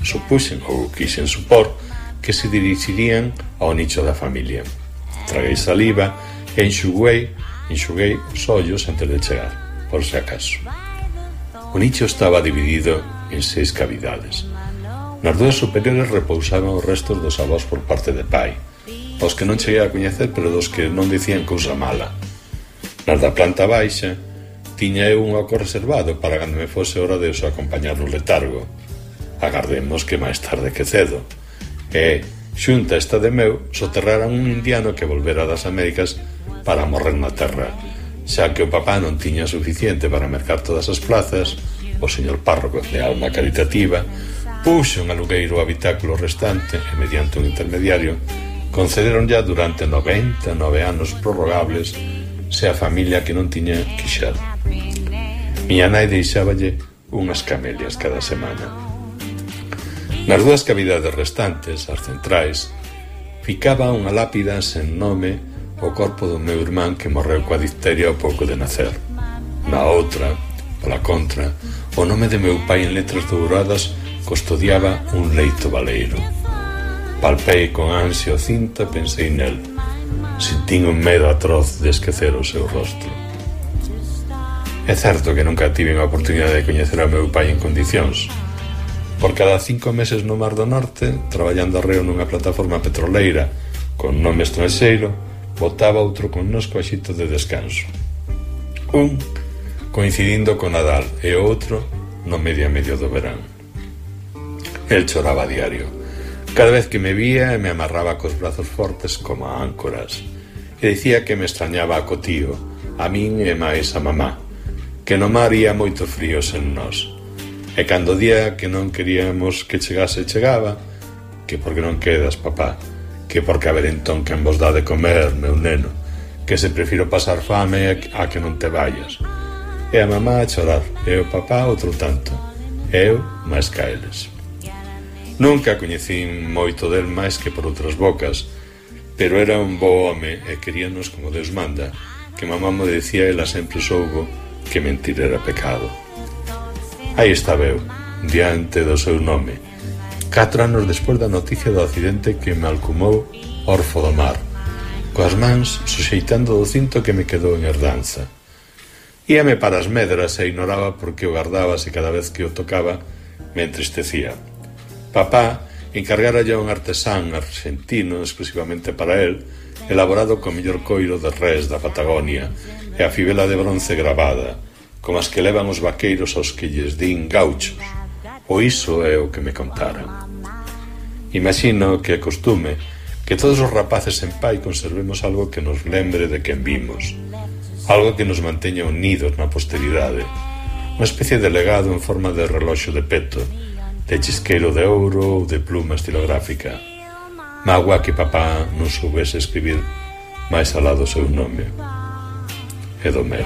Supuxen ou quixen supor que se dirixirían ao nicho da familia. Traguei saliva E enxuguei, enxuguei os ollos antes de chegar, por se acaso. O nicho estaba dividido en seis cavidades. Nas dúas superiores repousaban os restos dos avós por parte de pai, os que non cheguei a coñecer pero dos que non dicían cousa mala. Nas da planta baixa, tiña eu un oco reservado para cando me fose hora de os acompañar no letargo. Agardemos que máis tarde que cedo. E, xunta esta de meu, soterraran un indiano que volvera das Américas para morrer na terra, xa que o papá non tiña suficiente para mercar todas as plazas, o señor párroco de alma caritativa puxo en alugueiro o habitáculo restante e mediante un intermediario concederon ya durante 99 anos prorrogables se a familia que non tiña quixado. Miña nai deixáballe unhas camelias cada semana. Nas dúas cavidades restantes, as centrais, ficaba unha lápida sen nome o corpo do meu irmán que morreu coa difteria ao pouco de nacer. Na outra, pola contra, o nome de meu pai en letras douradas custodiaba un leito baleiro. Palpei con ansia o cinta e pensei nel. Sentín un medo atroz de esquecer o seu rostro. É certo que nunca tive a oportunidade de coñecer ao meu pai en condicións, por cada cinco meses no Mar do Norte, traballando arreo nunha plataforma petroleira con nome estranxeiro, botaba outro connosco a xito de descanso. Un coincidindo con Nadal e outro no medio a medio do verán. El choraba a diario. Cada vez que me vía me amarraba cos brazos fortes como a áncoras e dicía que me extrañaba a cotío, a min e máis a mamá, que no mar ia moito frío sen nós. E cando día que non queríamos que chegase chegaba, que porque non quedas, papá, Que por que haber entón quen vos dá de comer, meu neno? Que se prefiro pasar fame a que non te vayas. E a mamá a chorar, e o papá outro tanto. Eu, máis ca eles. Nunca coñecín moito del máis que por outras bocas, pero era un bo home e queríanos como Deus manda, que mamá me decía ela sempre soubo que mentir era pecado. Aí estaba eu, diante do seu nome, catro anos despois da noticia do accidente que me alcumou orfo do mar, coas mans suxeitando do cinto que me quedou en herdanza. Íame para as medras e ignoraba por que o gardaba e cada vez que o tocaba me entristecía. Papá encargara a un artesán argentino exclusivamente para el, elaborado co mellor coiro de res da Patagonia e a fibela de bronce gravada, como as que levan os vaqueiros aos que lles din gauchos O iso é o que me contaran. Imagino que é costume que todos os rapaces en pai conservemos algo que nos lembre de quen vimos, algo que nos manteña unidos na posteridade, unha especie de legado en forma de reloxo de peto, de chisqueiro de ouro ou de pluma estilográfica. Magua que papá non soubese escribir máis alá do seu nome e do meu.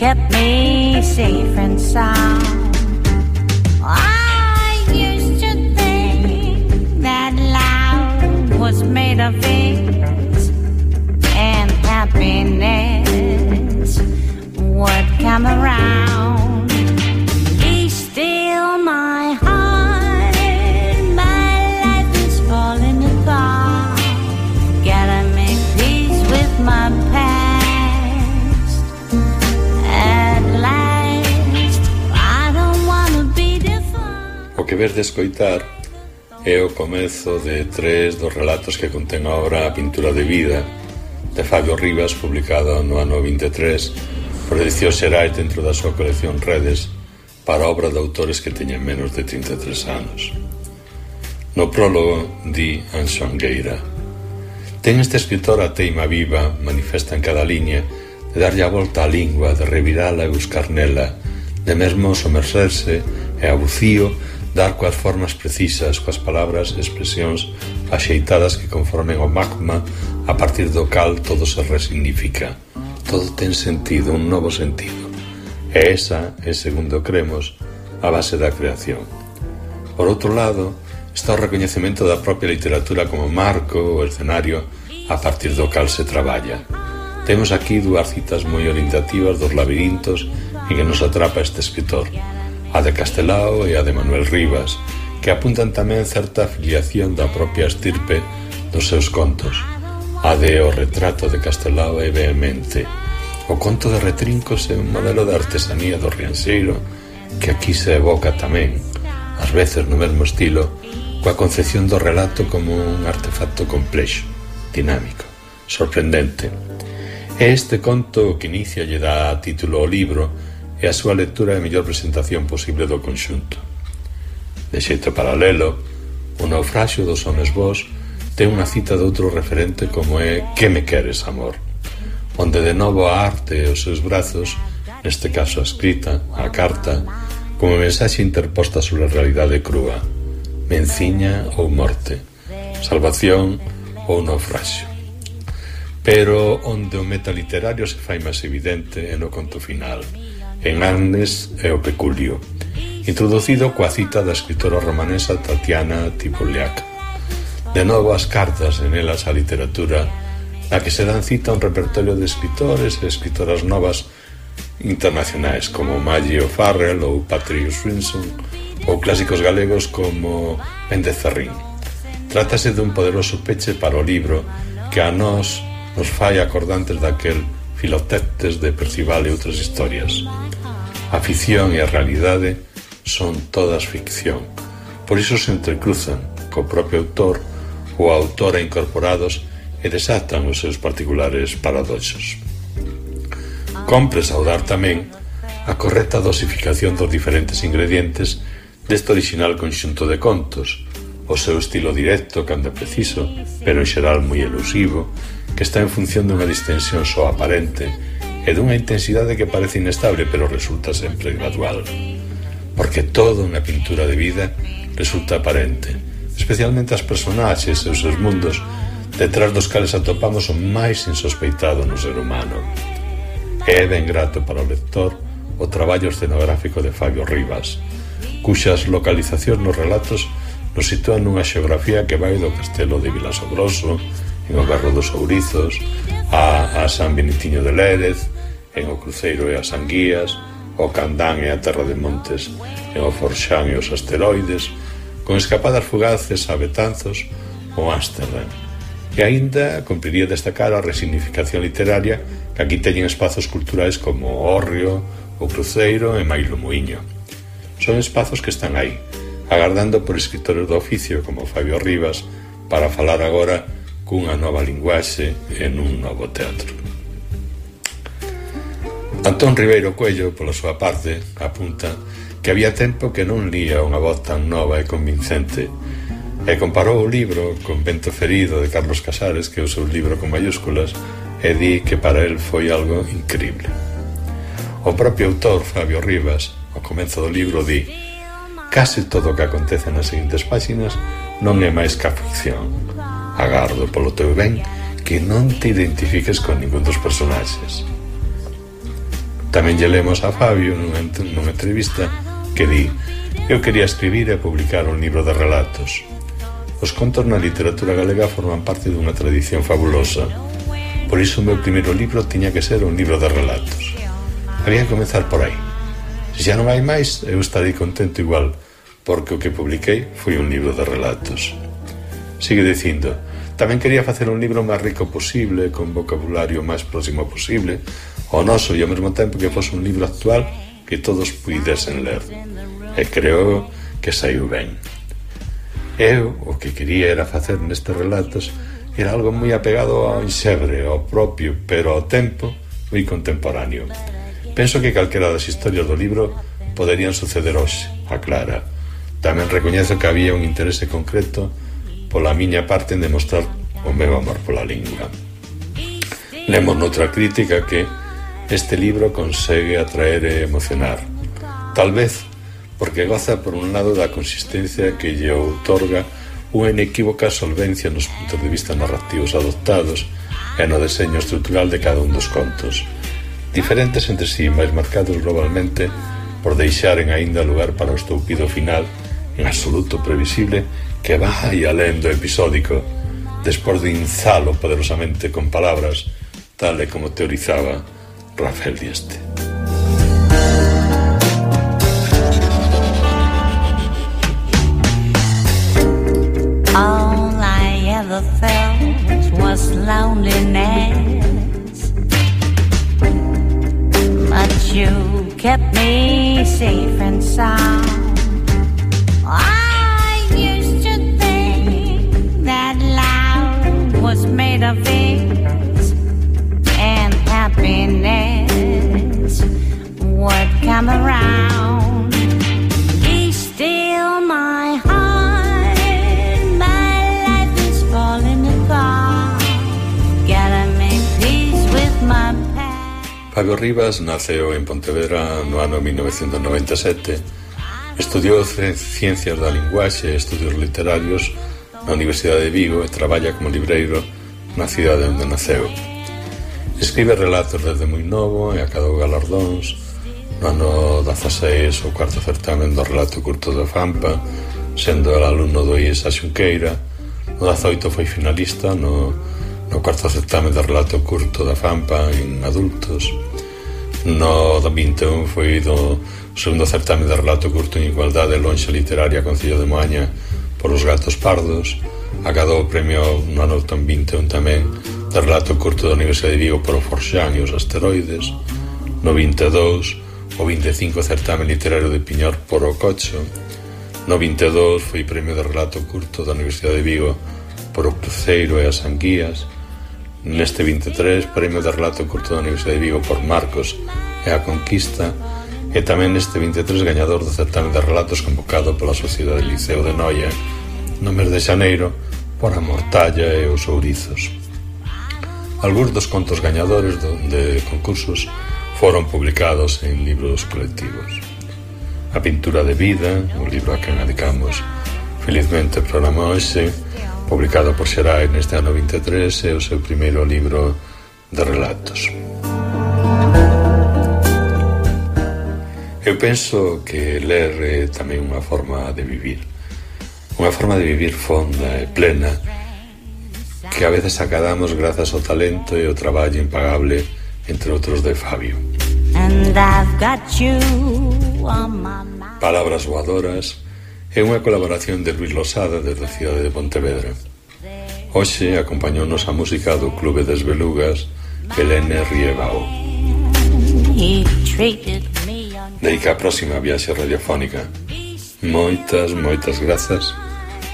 kept me safe and sound. I used to think that love was made of things and happiness would come around. Be still, my que ves de escoitar é o comezo de tres dos relatos que contén a obra A pintura de vida de Fabio Rivas, publicada no ano 23 por Edición Xerais dentro da súa colección Redes para obra de autores que teñen menos de 33 anos. No prólogo di Anxongueira Ten este escritor a teima viva, manifesta en cada liña, de darlle a volta á lingua, de revirala e buscar nela, de mesmo somerserse e a bucío dar coas formas precisas, coas palabras e expresións axeitadas que conformen o magma a partir do cal todo se resignifica. Todo ten sentido, un novo sentido. E esa é, segundo cremos, a base da creación. Por outro lado, está o recoñecemento da propia literatura como marco ou escenario a partir do cal se traballa. Temos aquí dúas citas moi orientativas dos labirintos en que nos atrapa este escritor, a de Castelao e a de Manuel Rivas, que apuntan tamén certa afiliación da propia estirpe dos seus contos. A de O retrato de Castelao é vehemente. O conto de Retrincos é un modelo de artesanía do Rianseiro que aquí se evoca tamén, ás veces no mesmo estilo, coa concepción do relato como un artefacto complexo, dinámico, sorprendente. É este conto que inicia lle dá título ao libro e a súa lectura é a mellor presentación posible do conxunto. De xeito paralelo, o naufraxio dos homes vos ten unha cita de outro referente como é Que me queres, amor? Onde de novo a arte e os seus brazos, neste caso a escrita, a carta, como mensaxe interposta sobre a realidade crúa, menciña ou morte, salvación ou naufraxio. Pero onde o meta literario se fai máis evidente é no conto final, en Andes e o Peculio, introducido coa cita da escritora romanesa Tatiana Tipoliak. De novo as cartas en elas a literatura na que se dan cita un repertorio de escritores e escritoras novas internacionais como Maggie O'Farrell ou Patrick Swinson ou clásicos galegos como Méndez Ferrín. Trátase dun poderoso peche para o libro que a nós nos fai acordantes daquel filotetes de Percival e outras historias. A ficción e a realidade son todas ficción. Por iso se entrecruzan co propio autor ou a autora incorporados e desatan os seus particulares paradoxos. Compre saudar tamén a correcta dosificación dos diferentes ingredientes deste original conxunto de contos, o seu estilo directo cando é preciso, pero en xeral moi elusivo, que está en función dunha distensión só aparente e dunha intensidade que parece inestable pero resulta sempre gradual. Porque todo na pintura de vida resulta aparente, especialmente as personaxes e os seus mundos detrás dos cales atopamos o máis insospeitado no ser humano. É ben grato para o lector o traballo escenográfico de Fabio Rivas, cuxas localizacións nos relatos nos sitúan nunha xeografía que vai do castelo de Vilasogroso, en o Berro dos Ourizos, a, a San Benitiño de Lérez, en o Cruceiro e as Anguías, o Candán e a Terra de Montes, en o Forxán e os Asteroides, con escapadas fugaces a Betanzos ou Ámsterdam. E aínda cumpriría destacar a resignificación literaria que aquí teñen espazos culturais como o Orrio, o Cruceiro e Mailo Moinho. Son espazos que están aí, agardando por escritores do oficio como Fabio Rivas para falar agora de cunha nova linguaxe e nun novo teatro. Antón Ribeiro Coello, pola súa parte, apunta que había tempo que non lía unha voz tan nova e convincente e comparou o libro con Vento Ferido de Carlos Casares, que é o seu libro con mayúsculas, e di que para el foi algo increíble. O propio autor, Fabio Rivas, ao comenzo do libro di case todo o que acontece nas seguintes páxinas non é máis que a ficción, Agardo polo teu ben que non te identifiques con ningún dos personaxes. Tamén lle lemos a Fabio nunha, nunha entrevista que di Eu quería escribir e publicar un libro de relatos. Os contos na literatura galega forman parte dunha tradición fabulosa. Por iso o meu primeiro libro tiña que ser un libro de relatos. Había que comezar por aí. Se xa non hai máis, eu estarei contento igual, porque o que publiquei foi un libro de relatos. Sigue dicindo, Tamén quería facer un libro máis rico posible, con vocabulario máis próximo posible, ao noso e ao mesmo tempo que fose un libro actual que todos puidesen ler. E creo que saiu ben. Eu o que quería era facer nestes relatos era algo moi apegado ao insebre, ao propio, pero ao tempo moi contemporáneo. Penso que calquera das historias do libro poderían suceder hoxe, aclara. Tamén recoñezo que había un interese concreto pola miña parte en demostrar o meu amor pola lingua. Lemos noutra crítica que este libro consegue atraer e emocionar. Tal vez porque goza por un lado da consistencia que lle outorga unha inequívoca solvencia nos puntos de vista narrativos adoptados e no deseño estrutural de cada un dos contos, diferentes entre sí, máis marcados globalmente por deixaren aínda lugar para o estoupido final en absoluto previsible que vai alén do episódico, despordinzalo poderosamente con palabras, tal e como teorizaba Rafael Dieste. All I ever felt was loneliness But you kept me safe and sound and happiness would come around. Still my heart, my life is falling apart. Fabio Rivas naceu en Pontevedra no ano 1997 Estudiou Ciencias da Linguaxe e Estudios Literarios na Universidade de Vigo e traballa como libreiro na cidade onde naceu. Escribe relatos desde moi novo e acadou galardóns no ano 16 o cuarto certamen do relato curto da Fampa, sendo el alumno do IES a Xunqueira, no 18 foi finalista no, no cuarto certamen do relato curto da Fampa en adultos, no do 21 foi do segundo certamen de relato curto en igualdade lonxa literaria Concello de Moaña por os gatos pardos, Acadou o premio no ano 21 tamén de relato curto da Universidade de Vigo por o Forxán e os asteroides. No 22, o 25 certame literario de Piñor por o Cocho. No 22 foi premio de relato curto da Universidade de Vigo por o Cruceiro e as Anguías. Neste 23, premio de relato curto da Universidade de Vigo por Marcos e a Conquista e tamén neste 23 gañador do certame de relatos convocado pola Sociedade Liceo de Noia no mes de Xaneiro por a mortalla e os ourizos. Alguns dos contos gañadores de concursos foron publicados en libros colectivos. A pintura de vida, o libro a que dedicamos felizmente o programa hoxe, publicado por Xerai neste ano 23, é o seu primeiro libro de relatos. Eu penso que ler é tamén unha forma de vivir. Unha forma de vivir fonda e plena que a veces acadamos grazas ao talento e ao traballo impagable, entre outros, de Fabio. Palabras voadoras é unha colaboración de Luis Losada desde a cidade de Pontevedra. Hoxe acompañounos a música do Clube des Belugas, Helene Rievao. Deica a próxima viaxe radiofónica. Moitas, moitas grazas.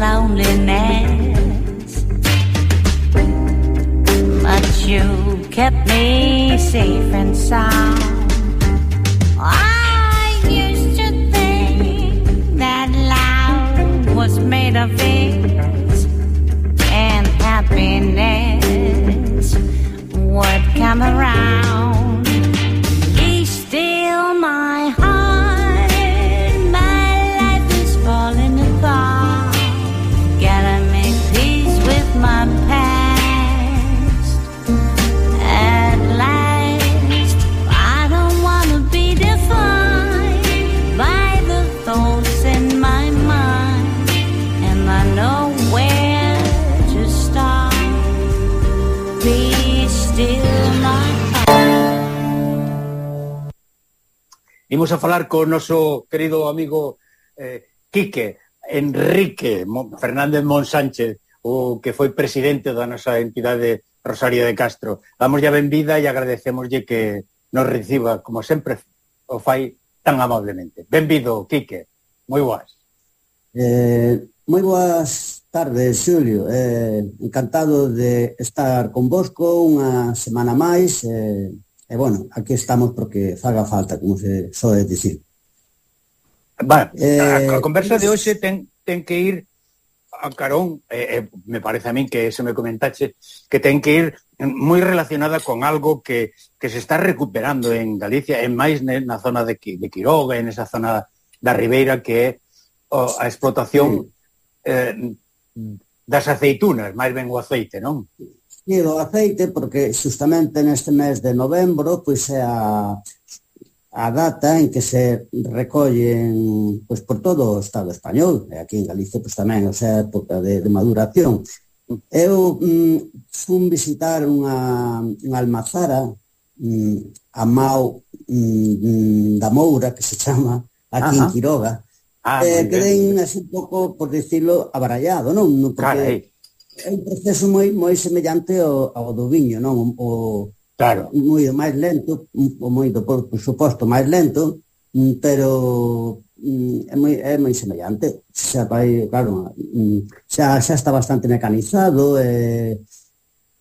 loneliness. But you kept me safe and sound. I used to think that love was made of things and happiness would come around. Imos a falar co noso querido amigo eh, Quique Enrique Mon Fernández Monsánchez, o que foi presidente da nosa entidade Rosario de Castro. Damos a benvida e agradecemoslle que nos reciba, como sempre o fai tan amablemente. Benvido, Quique. Moi boas. Eh, moi boas tardes, Xulio. Eh, encantado de estar con vosco unha semana máis. Eh, E, bueno, aquí estamos porque faga falta, como se soe dicir. Bueno, eh, a, a conversa de hoxe ten, ten que ir a Carón, eh, eh, me parece a min que se me comentache, que ten que ir moi relacionada con algo que, que se está recuperando en Galicia, en máis na zona de, de Quiroga, en esa zona da Ribeira, que é a explotación sí. eh, das aceitunas, máis ben o aceite, non? Sí, do aceite porque justamente neste mes de novembro pois é a, a data en que se recollen pois, por todo o Estado español e aquí en Galicia pois, tamén o sea, época de, de maduración eu mm, fun visitar unha, unha almazara mm, a Mau mm, da Moura que se chama aquí Ajá. en Quiroga Ah, eh, quedei así un pouco, por decirlo, abarallado, non? Porque Carai é un proceso moi moi semellante ao, ao do viño, non? O, claro. moi máis lento, o moi do por suposto máis lento, mm, pero mm, é moi, é moi semellante. Xa vai, claro, mm, xa, xa está bastante mecanizado e,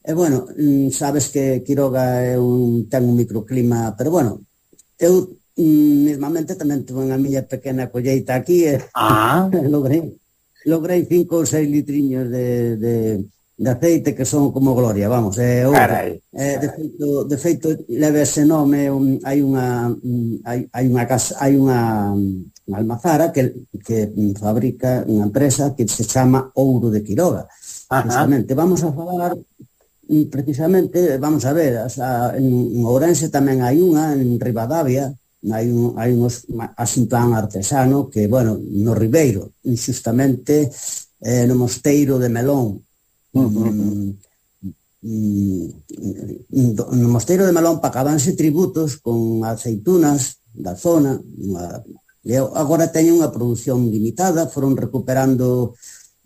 e bueno, sabes que Quiroga é un, ten un microclima, pero bueno, eu mismamente tamén tuve a miña pequena colleita aquí e ah. logrei logrei cinco ou seis litriños de, de, de aceite que son como gloria, vamos, é eh, ouro. Carai, eh, de feito, de feito leve ese nome, un, hai unha hai, hai unha casa, hai unha unha almazara que que fabrica unha empresa que se chama Ouro de Quiroga. Precisamente vamos a falar mm, precisamente, vamos a ver, a, en, en Ourense tamén hai unha, en Rivadavia, hai un, hai unos, as un pan artesano que, bueno, no Ribeiro, justamente eh, no Mosteiro de Melón. Uh -huh. mm, mm, mm no Mosteiro de Melón pagabanse tributos con aceitunas da zona. Unha, agora teñen unha produción limitada, foron recuperando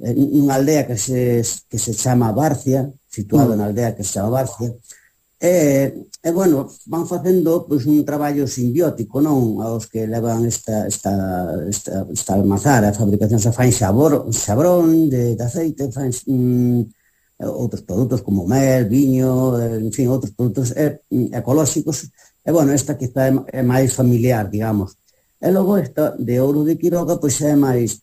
eh, unha aldea que se, que se chama Barcia, situada uh -huh. na aldea que se chama Barcia, E, e bueno, van facendo pois, un traballo simbiótico, non? Aos que levan esta, esta, esta, esta almazara, a fabricación se fan xabor, xabrón de, de aceite, fan mm, outros produtos como mel, viño, en fin, outros produtos e, ecolóxicos. E bueno, esta quizá é, é máis familiar, digamos. E logo esta de ouro de Quiroga, pois é máis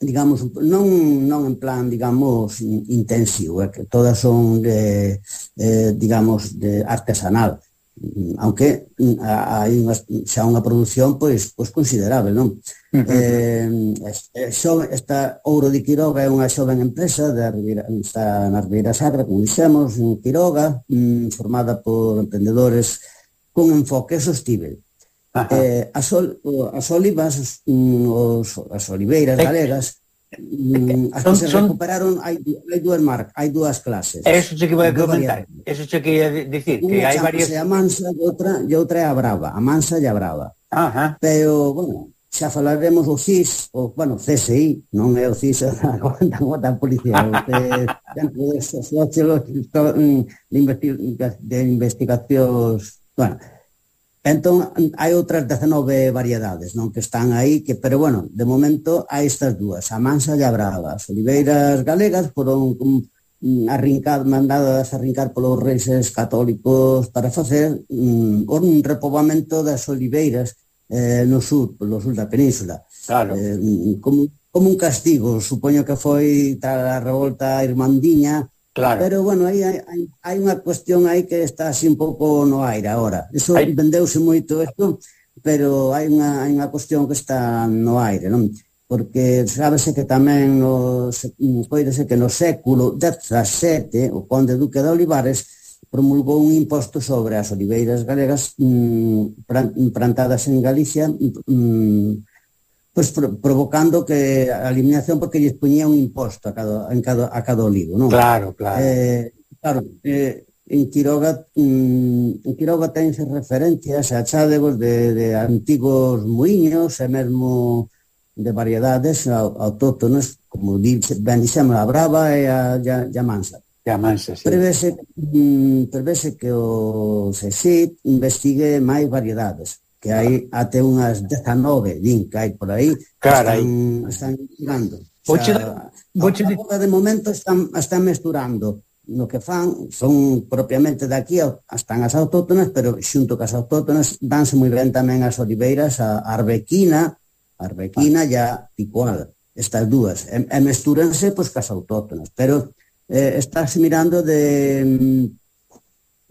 digamos, non, non en plan, digamos, intensivo, é que todas son de, eh, digamos, de artesanal, aunque hai unha, xa unha produción pois, pois considerable, non? Uh eh, -huh. eh, xo, esta Ouro de Quiroga é unha xoven empresa da Ribeira, está na Ribeira Sacra, como dixemos, en Quiroga, mm, formada por emprendedores con enfoque sostível Eh, as, ol, as olivas, os, as oliveiras galegas, mm, as que se recuperaron hai, hai dúas marcas, hai dúas clases. Eso che que vai comentar, eso che que ia dicir, que hai varias... Unha a mansa e outra, e outra é a brava, a mansa e a brava. Ajá. Pero, bueno, xa falaremos do CIS, o, bueno, CSI, non é o CIS, aguantan outra policía, dentro mm, de Socios de, de Investigacións, bueno, Entón, hai outras 19 variedades non que están aí, que, pero bueno, de momento hai estas dúas, a mansa e a brava. As oliveiras galegas foron um, arrincar, mandadas a arrincar polos reis católicos para facer um, un repobamento das oliveiras eh, no sur, polo sur da península. Claro. Eh, como, como un castigo, supoño que foi tras a revolta irmandiña, Claro. Pero bueno, aí hai, hai, hai unha cuestión aí que está así un pouco no aire agora. Eso hai... vendeuse moito isto, pero hai unha, hai unha cuestión que está no aire, non? Porque sábese que tamén no, coidese que no século XVII o conde duque de Olivares promulgou un imposto sobre as oliveiras galegas mm, plantadas en Galicia mmm, pois provocando que a eliminación porque lles poñía un imposto a cada, en cada, a cada olivo, non? Claro, claro. Eh, claro, eh, en Quiroga mm, en Quiroga tense referencias a achádegos de, de antigos muiños e mesmo de variedades autóctonas, como ben dixemos, a Brava e a, a, a Mansa. Chamanse, sí. Prevese, mm, prevese que o CSIC investigue máis variedades que hai até unhas 19, din, que hai por aí, Carai. están, están investigando. O sea, de... de momento están, están mesturando no que fan son propiamente daqui están as autóctonas, pero xunto que as autóctonas danse moi ben tamén as oliveiras, a arbequina, arbequina ah. e a ticual, estas dúas. E, e mestúranse pois, cas autóctonas, pero eh, estás mirando de mm,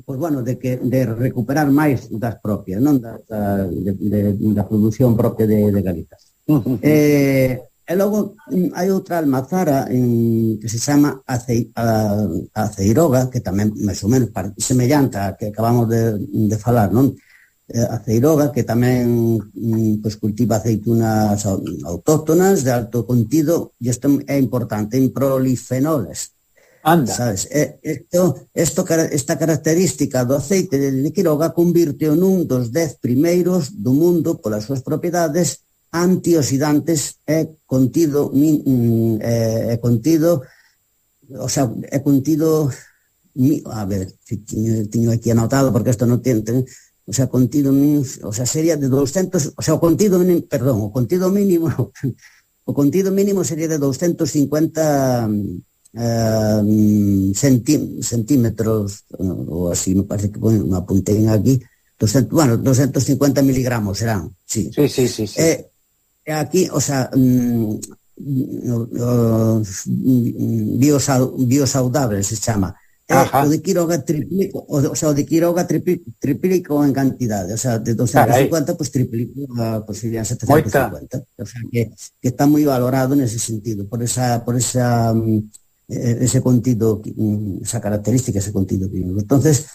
pois, bueno, de, que, de recuperar máis das propias, non da, da, de, de, da produción propia de, de galitas. eh, e logo mm, hai outra almazara en, que se chama Acei, a, Aceiroga, que tamén máis ou menos semellante a que acabamos de, de falar, non? Eh, aceiroga que tamén mm, pues, cultiva aceitunas autóctonas de alto contido, e isto é importante, en prolifenoles, Anda. Sabes, esto, esto, esta característica do aceite de Quiroga convirteo nun dos dez primeiros do mundo polas súas propiedades antioxidantes é contido mm, é, é contido o sea, é contido a ver, tiño, tiño aquí anotado porque isto non ten, ten o sea, contido o sea, sería de 200 o sea, o contido, perdón, o contido mínimo o contido mínimo sería de 250 eh, centí, centímetros ou así, me parece que me apuntei aquí 200, bueno, 250 miligramos serán, sí. Sí, sí, sí, sí. Eh, aquí, o sea, mm, biosaudable se chama. Eh, o de Quiroga triplico, o, o sea, o de Quiroga triplico, triplico en cantidade, o sea, de 250 Carai. pues triplico, pues serían 750. Moita. O sea, que, que está moi valorado nese sentido, por esa, por esa um, Eh, ese contido, mm, esa característica, ese contido químico. Entonces,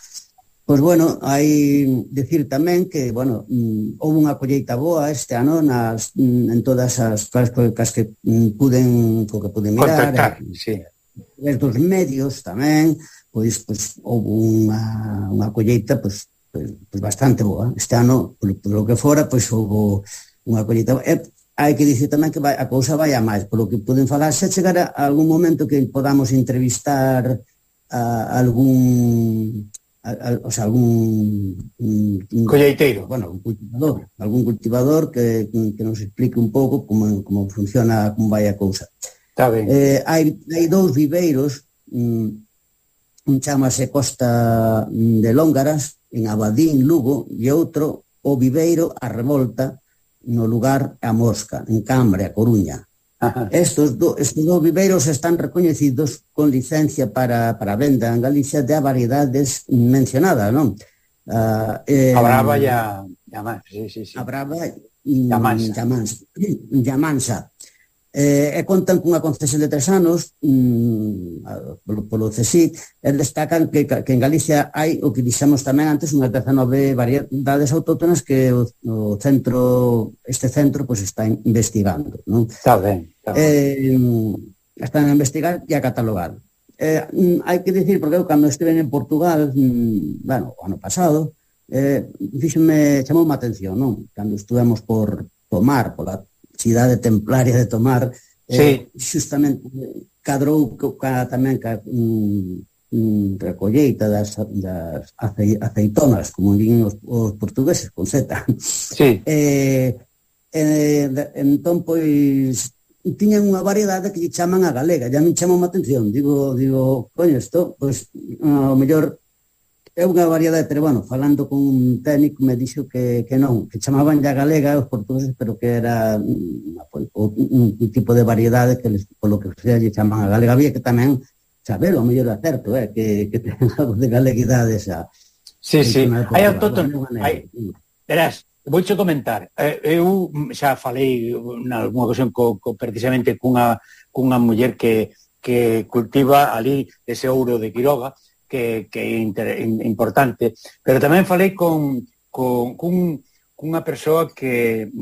Pois pues bueno, hai decir tamén que, bueno, mm, houve unha colleita boa este ano nas, mm, en todas as cascas que puden, co que puden mirar. Contactar, eh, sí. Dos medios tamén, pois, pois houve unha, unha colleita pois, pois, pois, bastante boa. Este ano, polo, polo que fora, pois houve unha colleita boa. E, hai que dicir tamén que vai, a cousa vai a máis, polo que poden falar se chegar a algún momento que podamos entrevistar a algún a, a, o sea, algún un, colleiteiro, bueno, un cultivador, algún cultivador que, que nos explique un pouco como, como funciona, como vai a cousa. Está ben. Eh, hai, hai dous viveiros, um, un chamase Costa de Lóngaras, en Abadín, Lugo, e outro, o viveiro A Revolta, no lugar a Mosca, en Cambre, a Coruña. Ajá. Estos, do, estos dos viveiros están recoñecidos con licencia para, para venda en Galicia de a variedades mencionadas, non? Uh, eh, a Brava e a, a Mansa, sí, sí, sí. A Brava e a Mansa. Mansa. eh, e contan cunha concesión de tres anos mm, polo, polo CSIC e destacan que, que en Galicia hai o que dixamos tamén antes unhas 19 variedades autóctonas que o, o centro este centro pois, está investigando non? está ben, está ben. Eh, están a investigar e a catalogar eh, mm, hai que dicir porque eu cando estive en Portugal mm, bueno, o ano pasado eh, fíxeme, chamou má atención non? cando estuvemos por, por pola Cidade Templaria de Tomar, eh, sí. eh, justamente cadrou ca, tamén ca, un, un recolleita das, das ace, aceitonas, como din os, os portugueses, con seta. Sí. Eh, eh, entón, pois, tiñan unha variedade que lle chaman a galega, ya me chamou a atención, digo, digo, coño, isto, pois, ao mellor É unha variedade, pero bueno, falando con un técnico me dixo que, que non, que chamaban ya galega os portugueses, pero que era mm, ah, pois, un, un, un tipo de variedade que les, polo que sea lle chaman a galega. Había que tamén saber, o mellor acerto, eh, que, que ten algo de galeguidade esa. Sí, sí, hai autóctonos, hai, verás, vouche comentar, eh, eu xa falei na alguma ocasión co, co, precisamente cunha, cunha muller que, que cultiva ali ese ouro de Quiroga, que, que é inter, importante. Pero tamén falei con, con con cunha persoa que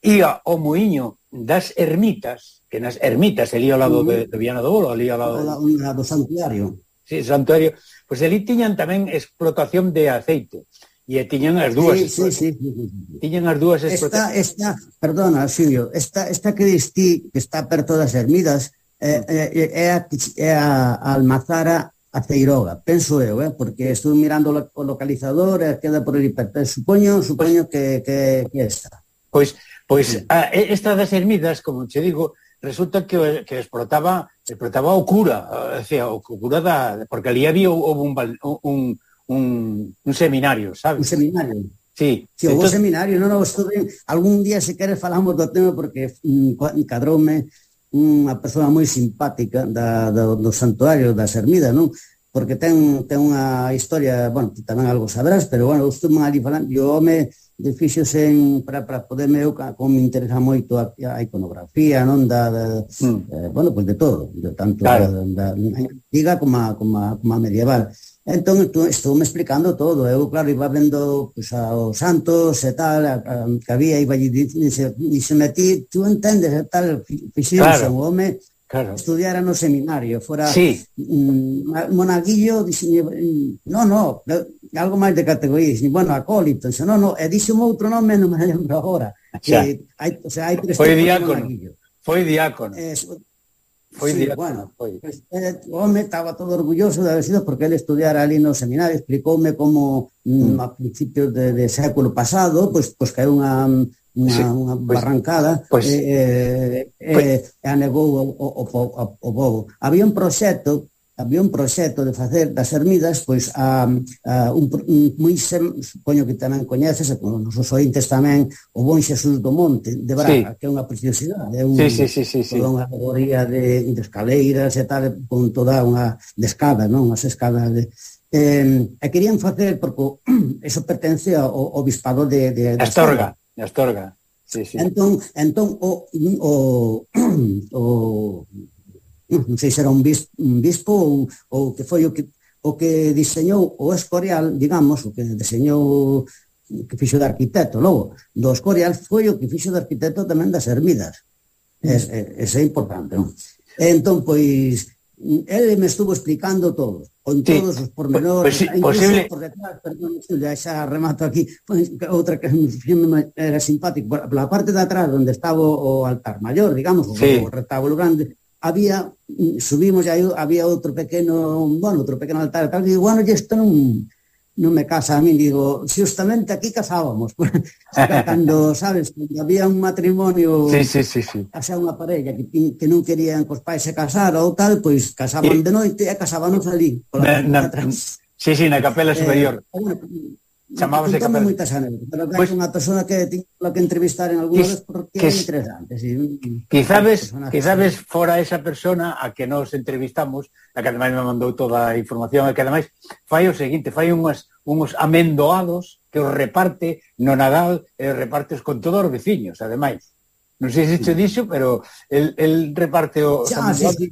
ia ao moinho das ermitas, que nas ermitas, ali ao lado de, de Viana do Bolo, ali ao lado... do, do santuario. Sí, santuario. Pois ali tiñan tamén explotación de aceite. E tiñan as dúas. Sí, sí, sí, sí, sí. Tiñan as dúas. Esta, esta, perdona, Silvio, esta, esta que distí, que está perto das ermidas, é, é, é, a, é a, Almazara a Ceiroga, penso eu, eh, porque estou mirando o localizador e queda por ali perto. Supoño, pois supoño que, que, que esta. Pois, pois a, ah, esta das ermidas, como che digo, resulta que, que explotaba, explotaba o cura, decía, o cura da, porque ali había houve un, un, un, un seminario, sabes? Un seminario. Sí, sí houve entonces... un seminario, non, non, estuve, algún día se queres falamos do tema porque mm, cadroume unha persoa moi simpática da, do, do santuario das ermidas, non? Porque ten, ten unha historia, bueno, ti tamén algo sabrás, pero bueno, eu estou ali falando, e o home de fixos en, para, para poderme, eu como me interesa moito a, a iconografía, non? Da, da mm. eh, bueno, pois pues de todo, de tanto claro. da, da, da antiga como a, como a, como a medieval. Entón, estou me explicando todo. Eu, claro, iba vendo pues, aos santos e tal, a, a, que había, iba e dice, dice metí, tú entendes e tal, fixíos claro. o home claro. estudiara no seminario, fora sí. mm, monaguillo, no, no, algo máis de categoría, dixe, bueno, acólito, dixe, no, no, e dixe un outro nome, non me lembro agora. Que hai, o sea, hai tres foi diácono, foi diácono. Eh, Foi sí, bueno, foi. Este home estaba todo orgulloso de haber sido porque él estudiara ali no seminario, explicoume como mm. a principios de, de século pasado, pois pues, pues era unha unha, sí, unha pues, barrancada pues, eh, eh, pues, eh, anegou o, o, o, o, o bobo. Había un proxecto había un proxecto de facer das ermidas pois a, a un, un moi sem, supoño que tamén coñeces e con os nosos ointes tamén o Bon Xesús do Monte de Braga, sí. que é unha preciosidade, é un, sí, sí, sí, sí, sí. unha alegoría de, de escaleiras e tal, con toda unha de escada, non? Unhas escadas de, eh, e querían facer porque eso pertence ao, ao bispado de, de, de Astorga, de Astorga. Sí, sí. Entón, entón o, o, o non sei se era un, bispo, un bispo ou, ou que foi o que, o que diseñou o Escorial, digamos, o que diseñou que fixo de arquitecto, logo, do Escorial foi o que fixo de arquitecto tamén das ermidas. Es, mm. é, é importante, non? Entón, pois, ele me estuvo explicando todo, con sí. todos os pormenores, pues, sí, posible. por detrás, perdón, xa, xa remato aquí, pois, outra que era simpático, pola parte de atrás, onde estaba o altar maior, digamos, sí. o retábulo grande, había, subimos aí, había outro pequeno, bueno, outro pequeno altar, tal, e digo, bueno, isto non, non me casa a mí, digo, justamente aquí casábamos, cando, sabes, cando había un matrimonio, sí, sí, sí, sí. o sea, unha parella que, que non querían cos pais se casar ou tal, pois casaban e... de noite e casábanos ali, pola na, na. Sí, sí, na capela eh, superior. Eh, bueno, chamábase de moitas anécdotas, pero pues, pois unha persona que tiño que entrevistar en alguna vez porque que, é interesante. Sí. Quizabes, quizabes fora esa persona a que nos entrevistamos, a que ademais me mandou toda a información, a que ademais fai o seguinte, fai unhas, unhos amendoados que os reparte no Nadal e os repartes con todos os veciños, ademais. Non sei se che dixo, pero el, el reparte o... Xa, sí, sí.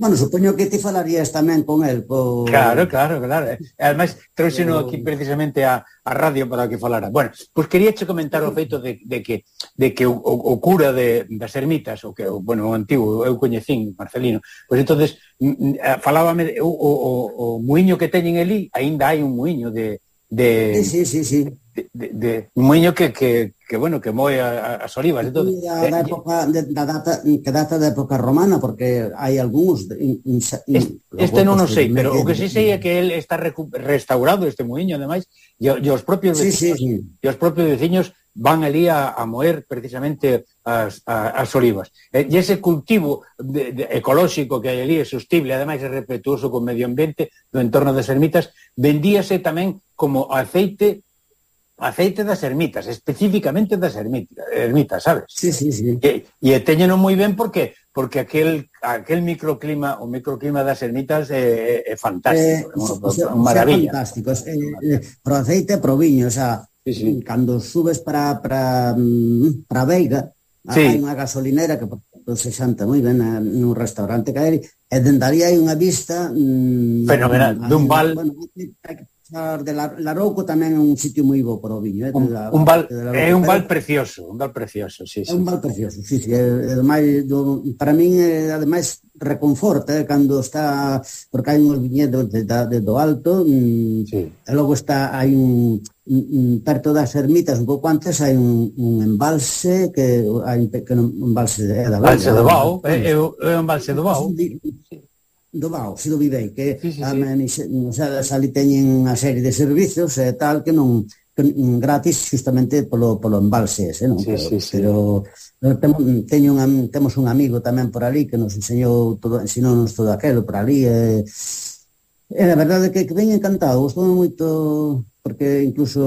Bueno, supoño que ti falarías tamén con el. por... Claro, claro, claro. Eh, ademais, trouxeno aquí eh, precisamente a, a radio para que falara. Bueno, pois pues quería che comentar o feito de, de que de que o, o, cura de, das ermitas, o que, o, bueno, o antigo, eu coñecín, Marcelino, pois pues entonces eh, falábame o, o, o, o muiño que teñen ali, aínda hai un muiño de... de sí, sí, sí, sí. De, de, de, un muiño que, que, que bueno, que moe a, as olivas e todo. Da, da época de, da data que data da época romana porque hai algúns este, este non o sei, pero o que sí sei é que el está restaurado este moinho ademais e, e os propios veciños, sí, sí. e os propios veciños van ali a, a moer precisamente as, a, as olivas. E ese cultivo de, de, ecolóxico que hai ali é sustible, ademais é respetuoso con medio ambiente do entorno das ermitas, vendíase tamén como aceite aceite das ermitas, especificamente das ermitas, ermitas sabes? Sí, sí, sí. E, e teñeno moi ben porque porque aquel aquel microclima, o microclima das ermitas é, é fantástico, eh, é unha maravilla. Fantástico, eh, eh, pro aceite pro viño, o sea, sí, sí. cando subes para para mm, para Veiga, sí. hai unha gasolinera que se xanta moi ben eh, nun restaurante que hai, e dende hai unha vista mm, fenomenal, dun val bueno, de Larouco tamén é un sitio moi bo para o viño. Eh? Un, la, un val, é un val precioso, un val precioso, sí, sí. É un val precioso, sí, sí. É, ademais, do, para min, é, ademais, reconforta eh, cando está, porque hai uns viñedos de, de, do alto, mm, sí. e logo está, hai un, perto das ermitas, un pouco antes, hai un, un embalse, que hai un pequeno embalse de, da Valse do Bau, é, é, é un embalse do Bau do Bao, se do Vivei, que sí, sí, sí. O sea, ali teñen unha serie de servizos e tal que non que, gratis justamente polo, polo embalse ese, non? Sí, pero, sí, sí. pero temo, teño un, temos un amigo tamén por ali que nos enseñou todo, ensinounos todo aquelo por ali e, e a verdade que, que ven encantado, gostou moito porque incluso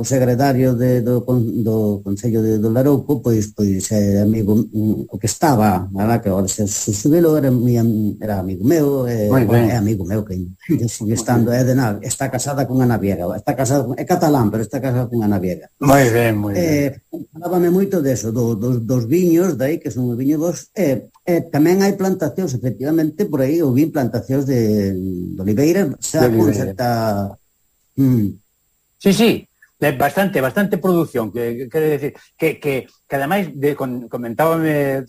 o secretario de, do, do Concello de do Larouco pois, pois é amigo mm, o que estaba, nada, que agora se, se subilo era, mi, era amigo meu é, é amigo meu que sigue estando é de nada, está casada con Ana Viega está casada, é catalán, pero está casada con Ana Viega moi ben, moi eh, ben. eh, falábame moito deso, do, dos, dos viños dai que son os viños dos eh, eh, tamén hai plantacións, efectivamente por aí ou vi plantacións de, de Oliveira, xa de con certa Mm. Sí, sí, bastante, bastante produción, que, quere decir, que, que, que ademais de, con, comentábame,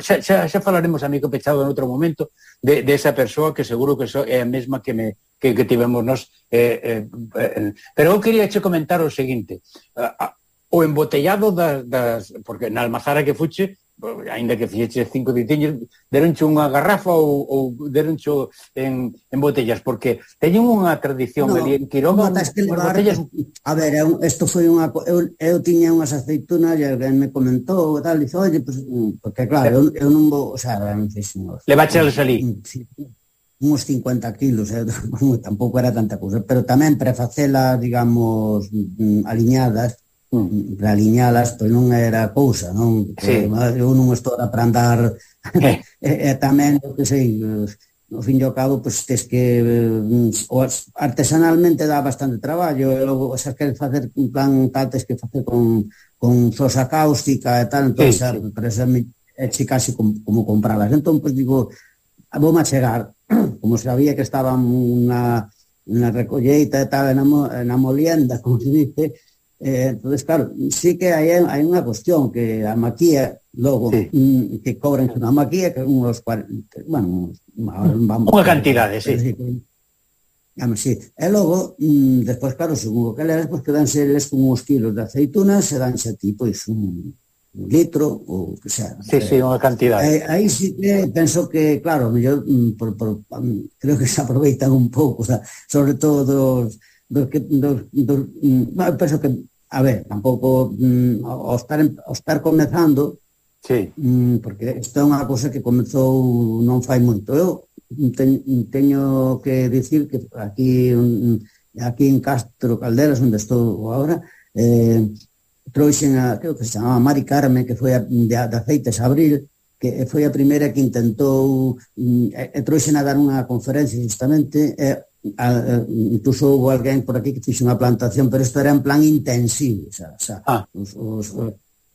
xa, xa, xa falaremos a mí pechado en outro momento, de, de esa persoa que seguro que so, é eh, a mesma que me que, que tivemos nos. Eh, eh, eh, pero eu quería che comentar o seguinte, a, ah, a, ah, o embotellado das, das porque na almazara que fuche ainda que fixeche cinco ditiños, deronche unha garrafa ou, ou deronche en, en botellas, porque teñen unha tradición no, ali en Quiroga, unhas botellas... A ver, eu, isto foi unha... Eu, eu tiña unhas aceitunas e alguén me comentou e tal, e dixo, oye, pues, mm, porque claro, eu, eu non vou... O sea, non fixen... Levaxe ali. salí. Uns 50 kilos, eh? tampouco era tanta cousa, pero tamén para facelas, digamos, mm, aliñadas, mm. para liñalas pois non era cousa, non? Sí. Eh, eu non estou para andar eh. e, e tamén, eu que sei, no fin e ao cabo, pois tes que mm, o artesanalmente dá bastante traballo, e logo se quer facer un plan tal, tes que facer con, con sosa cáustica e tal, entón, sí. Xa, para esa, é casi como, como compralas. Entón, pois digo, vou a chegar, como sabía que estaba unha, unha recolleita e tal, na, mo, na molienda, como se dice, Eh, entonces, claro, sí que hai, hai unha cuestión que a maquía logo sí. Mm, que cobran unha maquía que unos 40, bueno, vamos, unha cantidade, sí. Vamos, sí. E eh, logo, mm, despois, claro, según o que leas, pois pues, danse eles con uns kilos de aceitunas e danse a ti, pois, un, un litro ou que sea. Sí, sí, unha cantidade. Eh, aí sí que penso que, claro, mellor, mm, por, por, mm, creo que se aproveitan un pouco, o sea, sobre todo dos, dos que dos, dos, mm, bueno, penso que a ver, tampouco mm, ao estar ao estar comezando Sí. Mm, porque isto é unha cousa que comezou non fai moito. Eu teño que dicir que aquí aquí en Castro Calderas onde estou agora eh, trouxen a, creo que se chamaba Mari Carmen que foi a, de, de Aceites Abril que foi a primeira que intentou mm, e, e trouxen a dar unha conferencia justamente e, Ah, eh, incluso houve alguén por aquí que fixe unha plantación, pero isto era en plan intensivo, xa, xa. Ah. Os, os,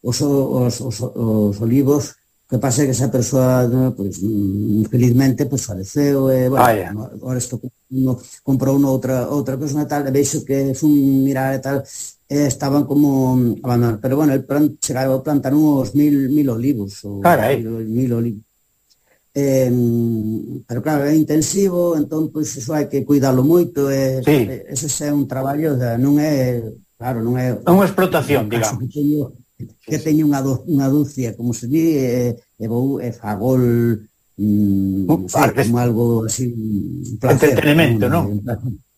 os, os, os, os olivos que pasa que esa persoa pois, infelizmente pues, faleceu e, bueno, ah, yeah. agora isto uno, comprou unha outra, outra persona tal, e veixo que fun mirar e tal e estaban como abandonados, pero bueno, el plan, chegaron a plantar uns mil, mil olivos ou, Carai. mil, mil olivos Eh, pero claro, é intensivo, entón pois iso hai que cuidalo moito, e, sí. e ese é un traballo, da, non é, claro, non é É unha explotación, digamos. Que teño, que teño unha, do, unha dúcia, como se di, e, e vou e fagol mm, uh, sei, como algo así un placer, entretenimento, non? ¿no?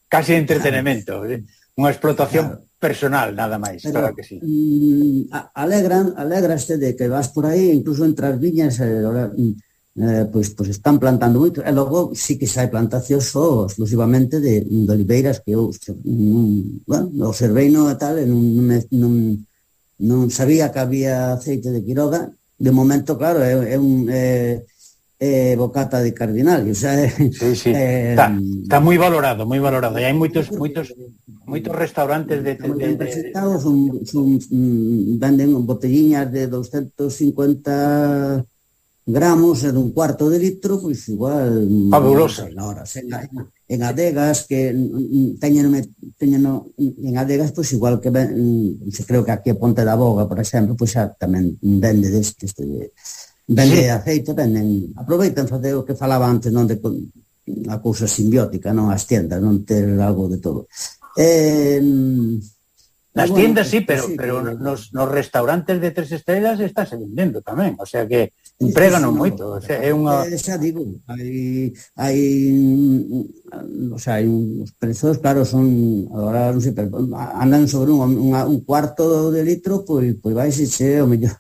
Casi entretenimento, claro. unha explotación claro personal nada máis, Pero, claro que sí. Mm, alegran, alegraste de que vas por aí, incluso entre as viñas, eh, eh, pois, pois están plantando moito. E logo sí que sai plantación só exclusivamente de, de oliveiras que eu non, bueno, observei no e tal e non, non, me, non, non sabía que había aceite de Quiroga. De momento claro é, é un é, é bocata de cardinal o sea, é, sí, sí. É, está, está moi valorado moi valorado. E hai moitos moitos moitos restaurantes de, de, de, de... Son, son, mm, venden botelliñas de 250 gramos en un cuarto de litro, pois igual... Mm, Fabulosa. Horas, en, en adegas que mm, mm, teñen, teñen en adegas, pois igual que ven, se creo que aquí a Ponte da Boga, por exemplo, pois xa tamén vende deste, este, vende sí. aceite, venden, aproveitan facer o que falaba antes, non de a cousa simbiótica, non as tiendas, non ter algo de todo. Eh, Nas bueno, tiendas sí, pero, sí, pero sí. nos, nos restaurantes de tres estrelas estáse vendendo tamén, o sea que empreganos sí, sí, moito, o sea, é unha Esa eh, digo, hai hai mm, o sea, hai uns prezos, claro, son agora non sei, pero andan sobre un, unha, un cuarto de litro, pois pois vai se che o mellor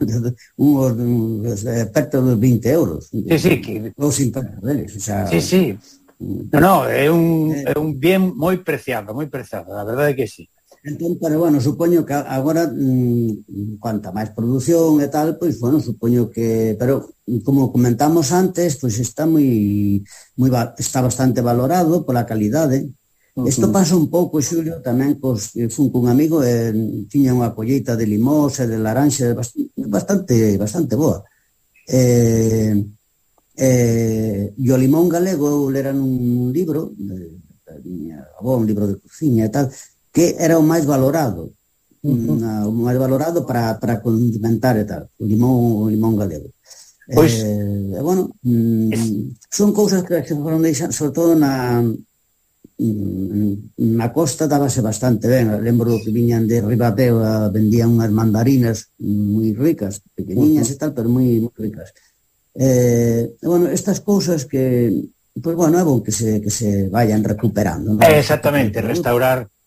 uns un, perto dos 20 euros. Sí, sí, que os imperdeles, o sea Sí, sí. Mm, no, no, é un eh. é un bien moi preciado, moi preciado, a verdade é que sí. Entón, pero bueno, supoño que agora mmm, cuanta máis produción e tal, pois bueno, supoño que, pero como comentamos antes, pois está moi moi está bastante valorado pola calidade. Isto uh -huh. pasa un pouco, Xulio, tamén cos, eh, fun cun amigo e tiña unha colleita de limós e de laranxa bastante, bastante boa. Eh, eh, e o limón galego eu lera nun libro, eh, miña avó, un libro de cociña e tal, que era o máis valorado, uhum. Ah, na, o máis valorado para, para condimentar e tal, o limón, o limón galego. Pois, eh, bueno, mm, son cousas que se foron deixando, sobre todo na, mm, na costa dábase bastante ben, lembro que viñan de Ribateo vendían unhas mandarinas moi ricas, pequeniñas uh -huh. e tal, pero moi, moi ricas. Eh, bueno, estas cousas que, pois pues, bueno, é bon que se, que se vayan recuperando. ¿no? Exactamente, restaurar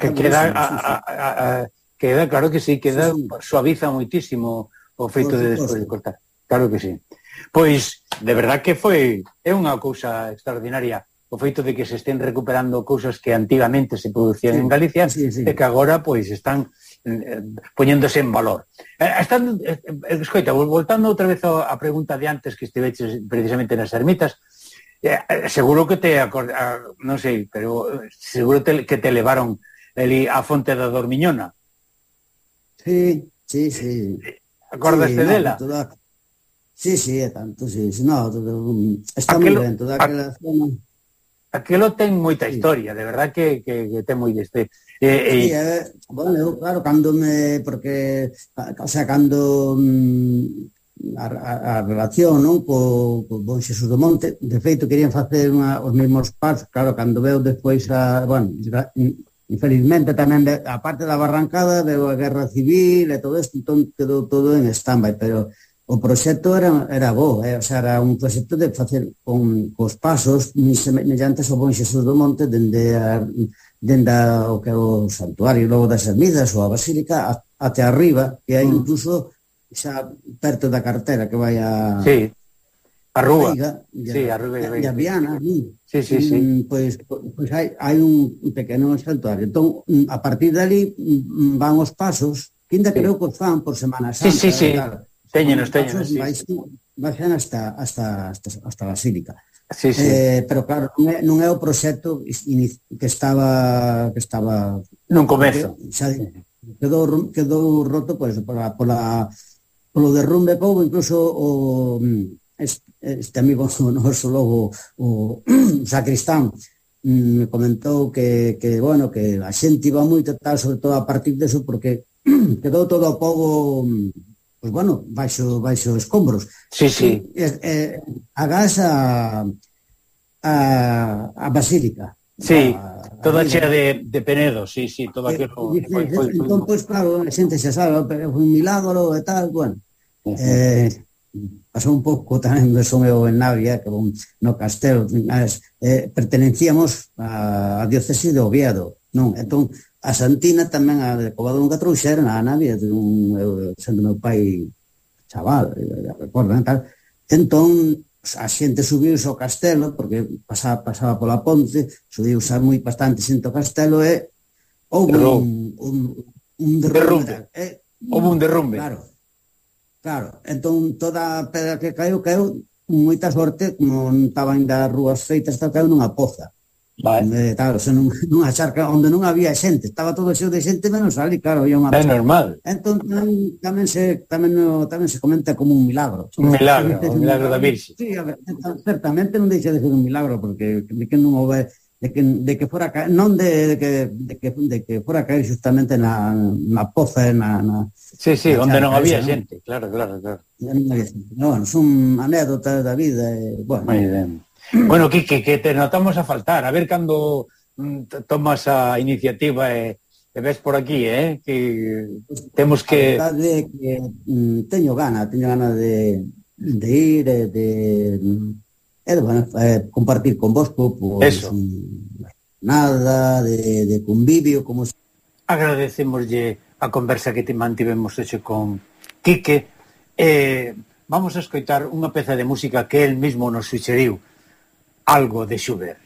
Que queda, a, a, a, a, queda, claro que sí, queda, sí, sí. suaviza moitísimo o feito de despois de cortar. Claro que sí. Pois, de verdad que foi, é unha cousa extraordinaria o feito de que se estén recuperando cousas que antigamente se producían sí, en Galicia sí, sí. e que agora pois están eh, poñéndose en valor. Eh, están, eh, eh escoita, voltando outra vez a pregunta de antes que estiveches precisamente nas ermitas, eh, seguro que te acord, a, ah, non sei, pero eh, seguro te, que te levaron ali a fonte da Dormiñona. Sí, sí, sí. Acordaste sí, no, dela? Toda... Sí, sí, é tanto, sí. No, todo... está aquelo, moi ben toda aquela zona. Aquelo ten moita sí. historia, de verdad que, que, que ten moi este. Eh, eh... Sí, eh, bueno, eu, claro, cando me... Porque, o sea, cando... Mm, a, a, a relación non co, co Bon Xesús do Monte de feito querían facer unha, os mesmos pasos claro, cando veo despois a, bueno, Infelizmente tamén, de, a parte da barrancada, deu a guerra civil e todo isto, entón quedou todo en stand pero o proxecto era, era bo, eh? o sea, era un proxecto de facer con, cos pasos muy semellantes ao bon Xesús do Monte dende, a, dende a, o que é o santuario logo das ermidas ou a basílica até arriba, que hai mm. incluso xa perto da cartera que vai a... Sí, A Rúa. Veiga, ya, sí, a Rúa e Veiga. Viana, ali. Sí, sí, sí. Mm, pois, pois hai, hai un pequeno santuario. Entón, mm, a partir dali mm, van os pasos, que ainda sí. creo que os fan por Semana Santa. Sí, sí, sí. Teñenos, teñenos. Sí. Baixan hasta, hasta, hasta, hasta a Basílica. Sí, sí. Eh, pero claro, non é, non é o proxecto que estaba que estaba non comezo. Xa quedou quedou roto pois pues, pola, pola polo derrumbe poubo, incluso o mm, este amigo noso logo o, o sacristán mm, me comentou que, que, bueno, que a xente iba moito tal, sobre todo a partir deso, porque quedou todo o povo pois, mm, pues, bueno, baixo, baixo escombros. Sí, sí. E, e, gas a, a, a Basílica. Sí, a, toda a chea de, de Penedo, sí, sí, todo aquilo. E, foi, foi, foi, entón, pois, claro, a xente xa sabe, foi un milagro e tal, bueno. Uh -huh. eh, pasou un pouco tamén do son eu en Navia, que bon, no castelo, as, eh, pertenencíamos á diócese de Oviedo, non? Entón, a Santina tamén a de Covado Nunca Trouxa era na Navia, de un, eu, sendo meu pai chaval, eh, recordo, eh, tal. Entón, a xente subiu ao castelo, porque pasaba, pasaba pola ponte, subiuse moi bastante xente ao castelo e houve un, un, un derrumbe. derrumbe. Eh, houve un derrumbe. Claro, Claro, entón toda a pedra que caiu, caiu moita sorte, como non estaba ainda as rúas feitas, caiu nunha poza. Vale. Onde, claro, se non, nunha charca onde non había xente, estaba todo xeo de xente menos ali, claro, había unha É normal. Entón tamén, tamén se tamén no, tamén se comenta como un milagro. Un milagro, un milagro, milagro da Virxe. Sí, a ver, certamente non deixa de ser un milagro porque de que non houve de que, de que fora caer, non de, de, que, de, que, de que fora caer justamente na, na poza eh, na, na Sí, sí, na onde non había esa, xente, non? claro, claro, claro. No, bueno, son anécdotas da vida, e, bueno. Moi ben. Bueno, Quique, que te notamos a faltar, a ver cando mm, tomas a iniciativa e, e ves por aquí, eh, que temos que... A verdade que mm, teño gana, teño gana de, de ir, de, de Eh, bueno, eh, compartir convosco pues, Eso. nada de, de convivio como agradecemoslle a conversa que te mantivemos hecho con Quique eh, vamos a escoitar unha peza de música que el mismo nos suxeriu algo de Schubert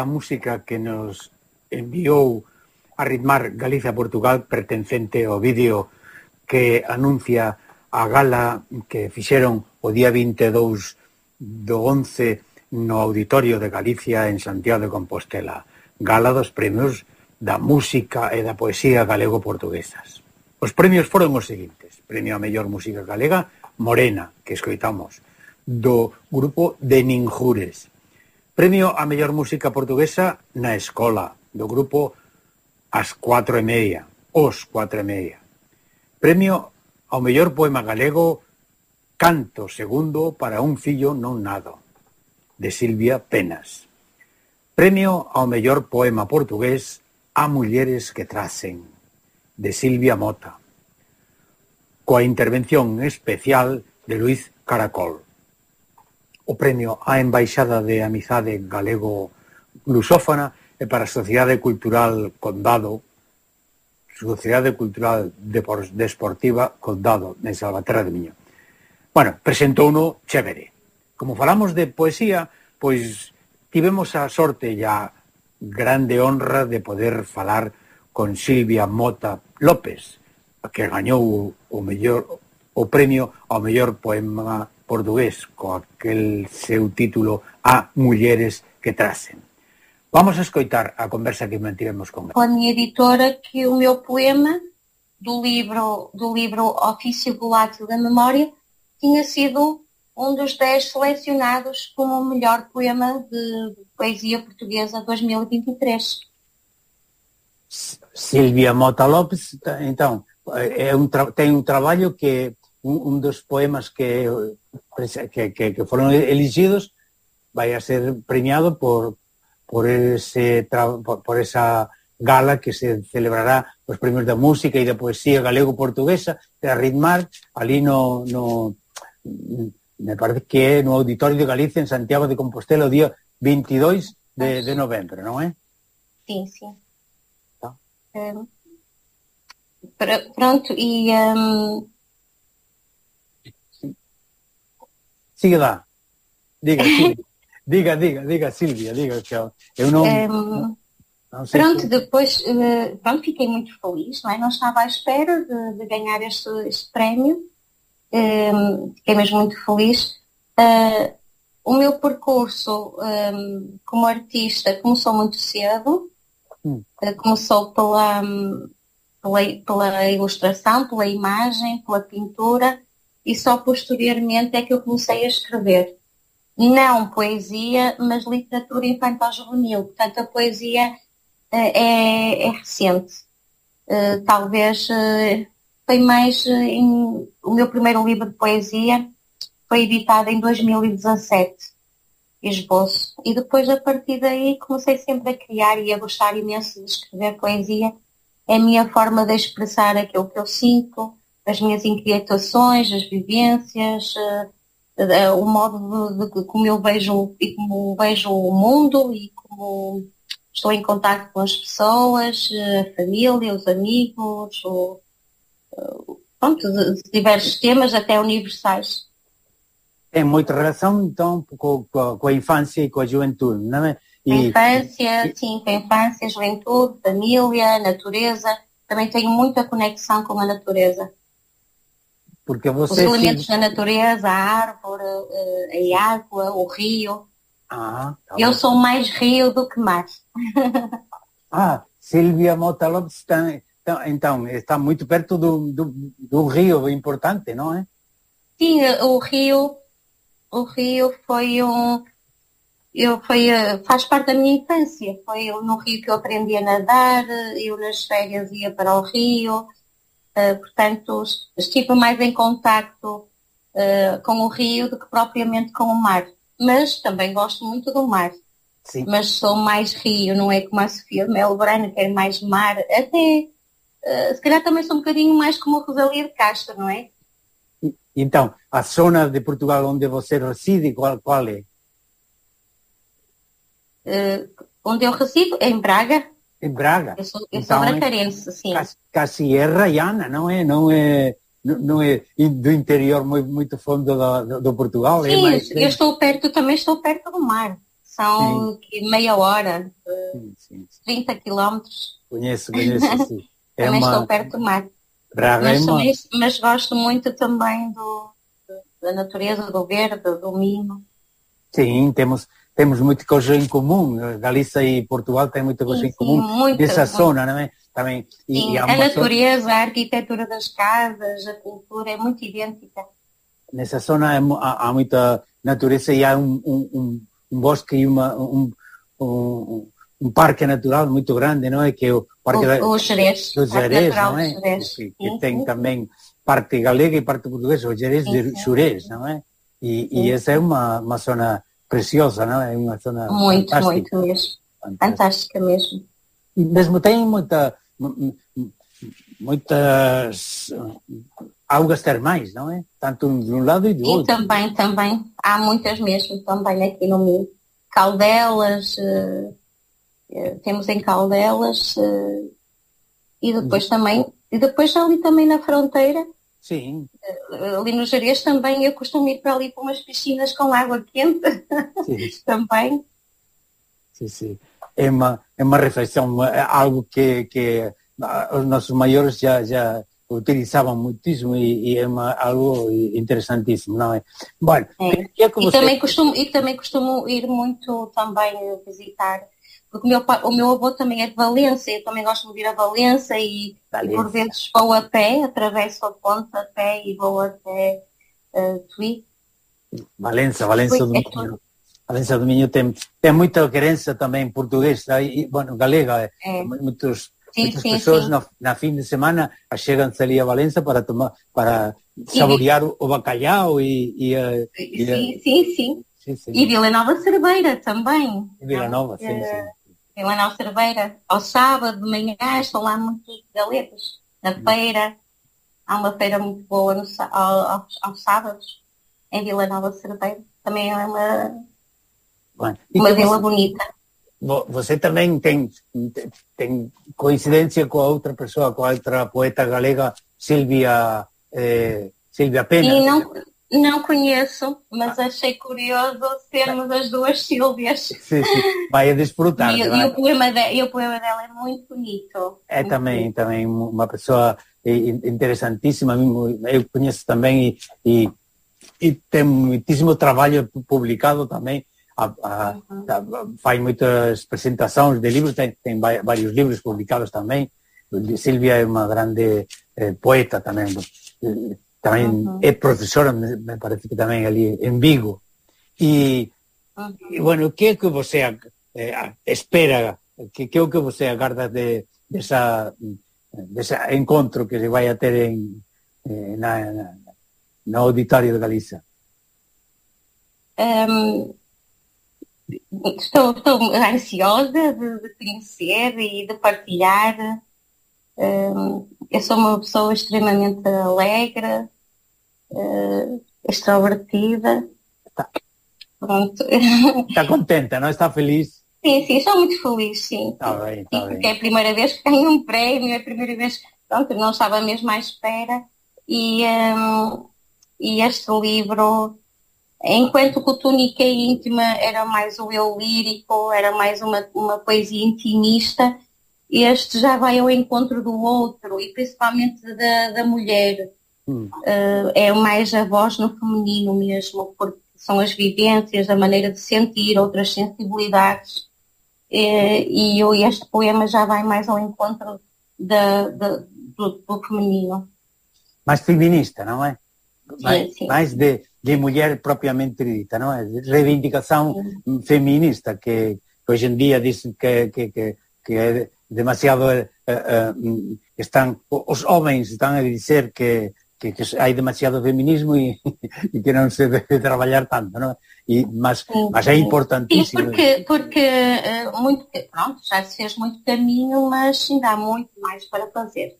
a música que nos enviou a ritmar Galicia-Portugal pertencente ao vídeo que anuncia a gala que fixeron o día 22 do 11 no Auditorio de Galicia en Santiago de Compostela. Gala dos premios da música e da poesía galego-portuguesas. Os premios foron os seguintes. Premio a mellor música galega, Morena, que escoitamos, do grupo de Ninjures. Premio a mellor música portuguesa na escola do grupo As Cuatro e Media, Os Cuatro e Media. Premio ao mellor poema galego Canto segundo para un fillo non nado, de Silvia Penas. Premio ao mellor poema portugués A mulleres que tracen, de Silvia Mota, coa intervención especial de Luis Caracol o premio á Embaixada de Amizade Galego-Lusófona e para a Sociedade Cultural Condado, Sociedade Cultural Deportiva Condado, en Salvaterra de Miño. Bueno, presentou uno chévere. Como falamos de poesía, pois tivemos a sorte e a grande honra de poder falar con Silvia Mota López, que gañou o mellor o premio ao mellor poema portugués co aquel seu título A Mulleres que Tracen. Vamos a escoitar a conversa que mantivemos con com a minha editora que o meu poema do livro, do livro Ofício Volátil da Memória tinha sido um dos dez selecionados como o melhor poema de poesia portuguesa 2023. Silvia Mota ta- então, é un tra- tem un traballo que un, un dos poemas que, que, que, que foron elixidos vai a ser premiado por, por, ese, por, por esa gala que se celebrará os premios da música e da poesía galego-portuguesa de Ritmar ali no, no me parece que é no Auditorio de Galicia en Santiago de Compostela o día 22 de, ah, de novembro, non é? Sí, sí. Ah. Tá. Pronto, e um, Siga lá. Diga, Silvia. diga, diga, diga, Silvia, diga que eu, eu não, hum, não sei pronto, se- depois eh, pronto, fiquei muito feliz, não é? Não estava à espera de, de ganhar este, este prémio. Hum, fiquei mesmo muito feliz. Eh, o meu percurso hum, como artista começou muito cedo. Hum. Eh, começou pela, hum, pela, pela ilustração, pela imagem, pela pintura e só posteriormente é que eu comecei a escrever. Não poesia, mas literatura infantil-juvenil. Portanto, a poesia eh, é, é recente. Eh, talvez eh, foi mais eh, em, o meu primeiro livro de poesia foi editado em 2017, esboço. E depois, a partir daí, comecei sempre a criar e a gostar imenso de escrever poesia. É a minha forma de expressar aquilo que eu sinto, as minhas inquietações, as vivências, eh, eh, o modo de, de como eu vejo e como vejo o mundo e como estou em contato com as pessoas, eh, a família, os amigos, o, pronto, de, de diversos temas, até universais. tem moita relação, então, co, co, coa infância e coa juventude, non é? A infância, sim, com a infância, juventude, família, natureza. Também tenho muita conexão com a natureza. Porque Os você... elementos Silvia- da natureza, a árvore, eh, a água, o rio. Ah, tá Eu bom. sou mais rio do que mar. Ah, Silvia Mota Lopes está, então, está muito perto do, do, do rio importante, não é? Sim, o rio, o rio foi um, eu foi, eh, faz parte da minha infância. Foi no rio que eu aprendi a nadar, eu nas férias ia para o rio, eh, portanto estive mais em contacto eh, com o rio do que propriamente com o mar. Mas também gosto muito do mar. Sim. Mas sou mais rio, não é como a Sofia Melbrano, que é mais mar. Até, eh, se calhar também sou um bocadinho mais como a Rosalia de Castro, não é? Então, a zona de Portugal onde você reside, qual, qual é? Onde eu resido é em Braga. Em Braga. Eu sou, eu Então, sou é- bracarense, sim. Ca- Casi é raiana, não é? Não é, não é do interior muito, muito fundo do, do, Portugal? é Sim, mais, eu estou perto, também estou perto do mar. São que meia hora, Sim, sim, 30 quilómetros. Conheço, conheço, sim. É também uma, estou perto do mar. Braga é Mas, uma, também- mas gosto muito também do, da natureza, do verde, do mimo. Sim, temos, temos muita coisa em comum. Galícia e Portugal têm muita coisa Sim, em comum muita, nessa muito. zona, não é? Também, e, Sim, e a zona, natureza, a arquitetura das casas, a cultura é muito idêntica. nessa zona há, mu- há, há muita natureza e há um, um, um, bosque e uma, um, um, parque natural muito grande, não é? Que é o Parque O- da- o Jerez, do Jerez, não é? Jerez. Que, tem também parte galega e parte portuguesa, o Jerez Sim, de. Xurés, não é? E, e essa é uma, uma zona preciosa, não é? É uma zona Muito, fantástica. muito mesmo. Fantástica mesmo. E mesmo tem muita, mu- mu- muitas augas termais, não é? Tanto de um lado e do E outro. também, também, há muitas mesmo também aqui no Minho. Caldelas, eh, eh, temos em Caldelas, eh, e depois também, e depois ali também na fronteira, Sim, eh, ali no Jerez também eu costumo ir para ali para umas piscinas com água quente sim, também. sim, sim. É uma, é uma reflexão, é algo que, que ah, os nossos maiores já, já utilizavam muitíssimo e, e é uma, algo interessantíssimo, não é? Bueno, É. é E você... também costumo, e também costumo ir muito também visitar, porque o meu, pai- o meu avô também é de Valença, eu também gosto de ir a Valença e, e por vezes vou a pé, atravesso a ponte a pé e vou até uh, Tui. Valença, Valença do é Minho. Valença do Minho tem, tem muita querência também em português, aí, bueno, galega, é. É. Muitos, Sim, muitas sim, pessoas sim. na, na fim de semana chegam-se ali a Valença para tomar, para saborear o, o bacalhau e, e, eh, e, eh, Sim, sim, sim. sim, sim. E Vila Nova Cerveira também. E Vila Nova, sim, Eh, sim. Vila Nova Cerveira. Ao sábado de manhã estão lá muitos galegos. Na Hum. feira. Há uma feira muito boa no, ao- aos, aos sábados em Vila Nova Cerveira. Também é uma, e uma vila você- bonita. vo- Você também tem, tem coincidência com a outra pessoa, com a outra poeta galega, Silvia, eh, Silvia Pena. E não, não conheço, mas achei curioso sermos as duas Sílvias. Sim, sim. Vai a desfrutar. E, te e o poema de- e o poema dela é muito bonito. É Muito também, também uma pessoa eh, in- interessantíssima. Eu conheço também e, e, e tem muitíssimo trabalho pu- publicado também. A, a, a- faz muitas apresentações de livros, tem, tem vários livros publicados também. Silvia é uma grande eh, poeta também. tamén uh -huh. é profesora, me, me parece que tamén ali en Vigo. E, uh -huh. e bueno, que é que você eh, espera, que, que é o que você agarda de, desa, esa encontro que se vai a ter en, eh, na, na, na Auditorio de Galiza? Um, estou, estou ansiosa de, de conhecer e de partilhar Hum, eu sou uma pessoa extremamente alegre, eh, extrovertida. Pronto. Está contenta, não? Está feliz? Sim, sim, sou muito feliz, sim. Está bem, está Porque bem. é a primeira vez que ganho um prémio, é a primeira vez, pronto, não estava mesmo à espera. E, hum, e este livro, enquanto que o Túnica Íntima era mais o eu lírico, era mais uma, uma poesia intimista, este já vai ao encontro do outro, e principalmente da, da mulher. Eh, é mais a voz no feminino mesmo, porque são as vivências, a maneira de sentir, outras sensibilidades. Eh, e eu, este poema já vai mais ao encontro da, da- do, do feminino. Mais feminista, não é? Mais, sim. mais de, de mulher propriamente dita, não é? Reivindicação feminista, que, que hoje em dia dizem que, que, que, que é demasiado. eh, eh, mm, están, os homens están a dizer que, que, que hai demasiado feminismo e, e que non se debe traballar tanto, non? E, mas, mas é Sim, importantíssimo. porque, porque eh, muito, pronto, já se fez muito caminho, mas ainda há muito mais para fazer.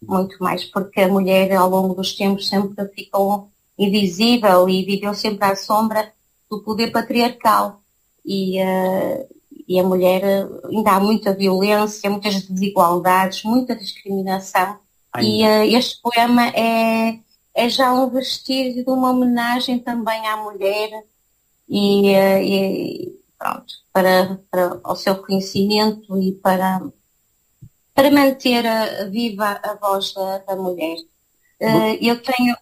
Muito mais, porque a mulher ao longo dos tempos sempre ficou invisível e viveu sempre à sombra do poder patriarcal. E, eh, e a mulher eh, ainda há muita violência, muitas desigualdades, muita discriminação. E eh, este poema é, é já um vestígio de uma homenagem também à mulher e, eh, e pronto, para, para o seu conhecimento e para, para manter a- viva a voz da, da mulher. Eh, eu tenho.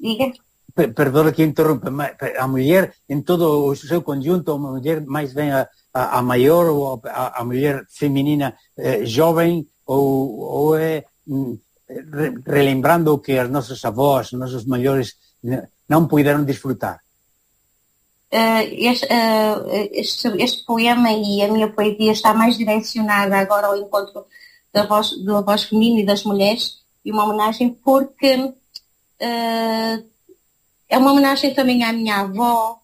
Diga. Per- Perdona que interrompa, mas a mulher em todo o seu conjunto, a mulher mais bem a, a, a maior ou a, a mulher feminina eh, jovem ou, ou é hum, re- relembrando o que as nossas avós, os nossos maiores n- não puderam desfrutar. Eh, este, eh, este, este poema e a minha poesia está mais direcionada agora ao encontro da voz, da voz feminina e das mulheres e uma homenagem porque eh, é uma homenagem também à minha avó,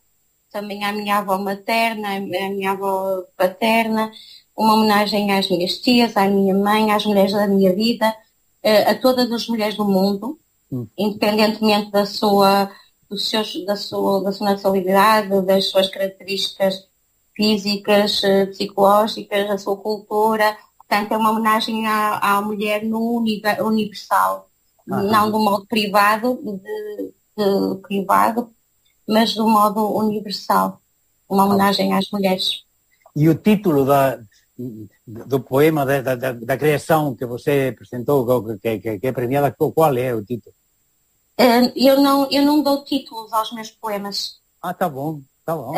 também à minha avó materna, à minha avó paterna, uma homenagem às minhas tias, à minha mãe, às mulheres da minha vida, eh, a todas as mulheres do mundo Hum. independentemente da sua, dos seus, da, sua, da sua nacionalidade, das suas características físicas, eh, psicológicas, da sua cultura. Portanto, é uma homenagem à, à mulher no univer- universal, Aham. não do modo privado, de, de privado, mas do modo universal. Uma homenagem às mulheres. E o título da, do poema, da, da, da- criação que você apresentou, que, que, que é premiada, qual é o título? Eh, Eu não, eu não dou títulos aos meus poemas. Ah, tá bom, tá bom.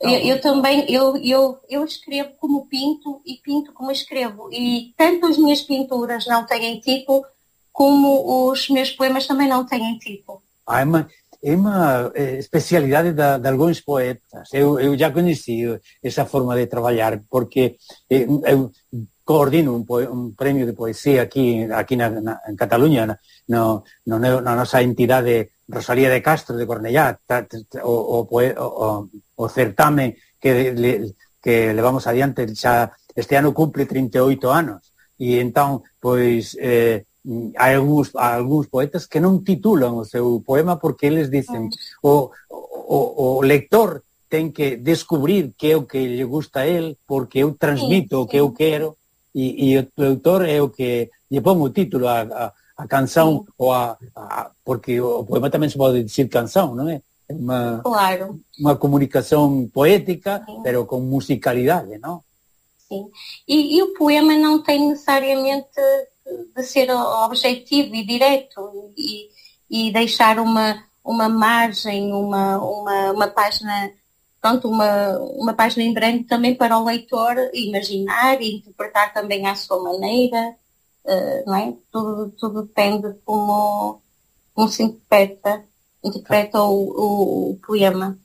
eu, eu também, eu, eu, eu escrevo como pinto e pinto como escrevo. E tanto as minhas pinturas não têm título, como os meus poemas também não têm título. Ah, é uma, é unha especialidade da, de algúns poetas. Eu, eu já conheci esa forma de traballar, porque eu, eu coordino un, poe, un premio de poesía aquí, aquí na, na, en Cataluña, na, no, no, na nosa entidade Rosalía de Castro de Cornellá, ta, ta, ta, o, o, o, o certame que, le, que levamos adiante xa este ano cumple 38 anos. E entón, pois, eh, hai algúns, algúns poetas que non titulan o seu poema porque eles dicen ah. o, o, o lector ten que descubrir que é o que lle gusta a el porque eu transmito sí, o que eu quero e, e o autor é o que lle pon o título a, a, a canción sí. ou a, a, porque o poema tamén se pode dicir canción, non é? Uma, claro. Uma comunicación poética, Sim. pero com musicalidade, não? Sim. E, e, o poema não tem necessariamente de ser objetivo e direto e, e deixar uma, uma margem, uma, uma, uma página, pronto, uma, uma página em branco também para o leitor imaginar e interpretar também à sua maneira, eh, não é? Tudo, tudo depende como, como se interpreta, interpreta o, o, o poema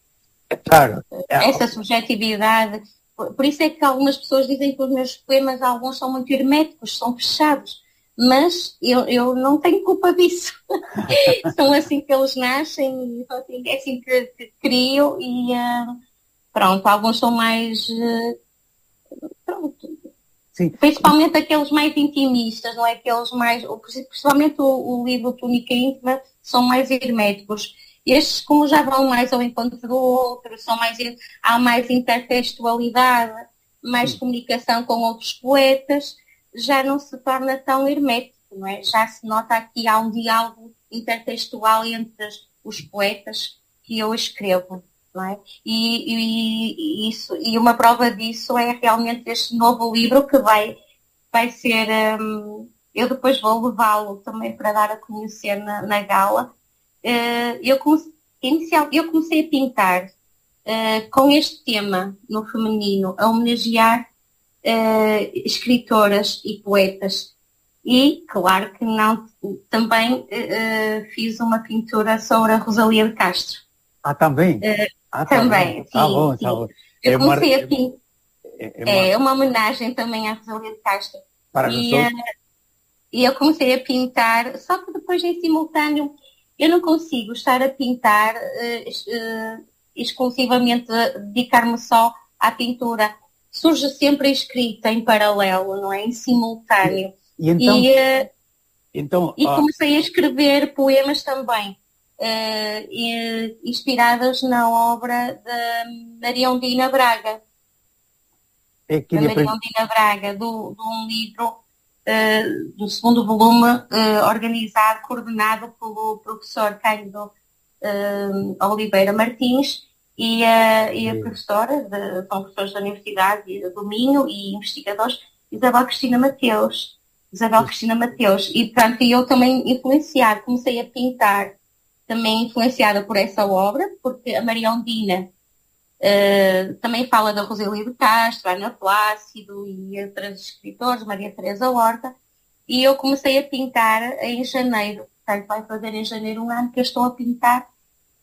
Claro. essa subjetividade. Por isso é que algumas pessoas dizem que os meus poemas, alguns são muito herméticos, são fechados, mas eu, eu não tenho culpa disso. são assim que eles nascem, e assim, é assim que, que crio e ah, pronto, alguns são mais ah, pronto. Sim. Principalmente aqueles mais intimistas, não é? Aqueles mais, principalmente o, o livro Túnica Íntima, são mais herméticos. Estes, como já vão mais ao encontro do outro, são mais, há mais intertextualidade, mais comunicação com outros poetas, já não se torna tão hermético, não é? Já se nota aqui, há um diálogo intertextual entre os poetas que eu escrevo, não é? E, e- e isso, e uma prova disso é realmente este novo livro que vai, vai ser, hum, eu depois vou levá-lo também para dar a conhecer na, na gala, eh, eu, comecei, inicial, eu comecei a pintar eh, com este tema no feminino, a homenagear eh, escritoras e poetas. E, claro que não, também eh, fiz uma pintura sobre a Rosalia de Castro. Ah, também? Ah, também, tá bom, sim. tá bom. Eu É uma- comecei a pintar. é uma- É uma homenagem também à Rosalia de Castro. Para e, eh, e eu comecei a pintar, só que depois em simultâneo eu não consigo estar a pintar ex- eh, exclusivamente, dedicar-me só à pintura. Surge sempre a escrita em paralelo, não é? Em simultâneo. E então, E, eh, então e ah, comecei a escrever poemas também, e- inspiradas na obra da Maria Ondina Braga é da Maria Ondina Braga, do, de um livro eh, do segundo volume, eh, organizado, coordenado pelo professor Cândido Oliveira Martins e a, e a professora, de, são professores da Universidade do Minho e investigadores, Isabel Cristina Mateus. Isabel Cristina Mateus. E, portanto, eu também influenciada, comecei a pintar, também influenciada por essa obra, porque a Maria Ondina Uh, também fala da Rosalia de Castro, Ana Plácido e outras escritores, Maria Teresa Horta, e eu comecei a pintar em janeiro, portanto vai fazer em janeiro um ano que eu estou a pintar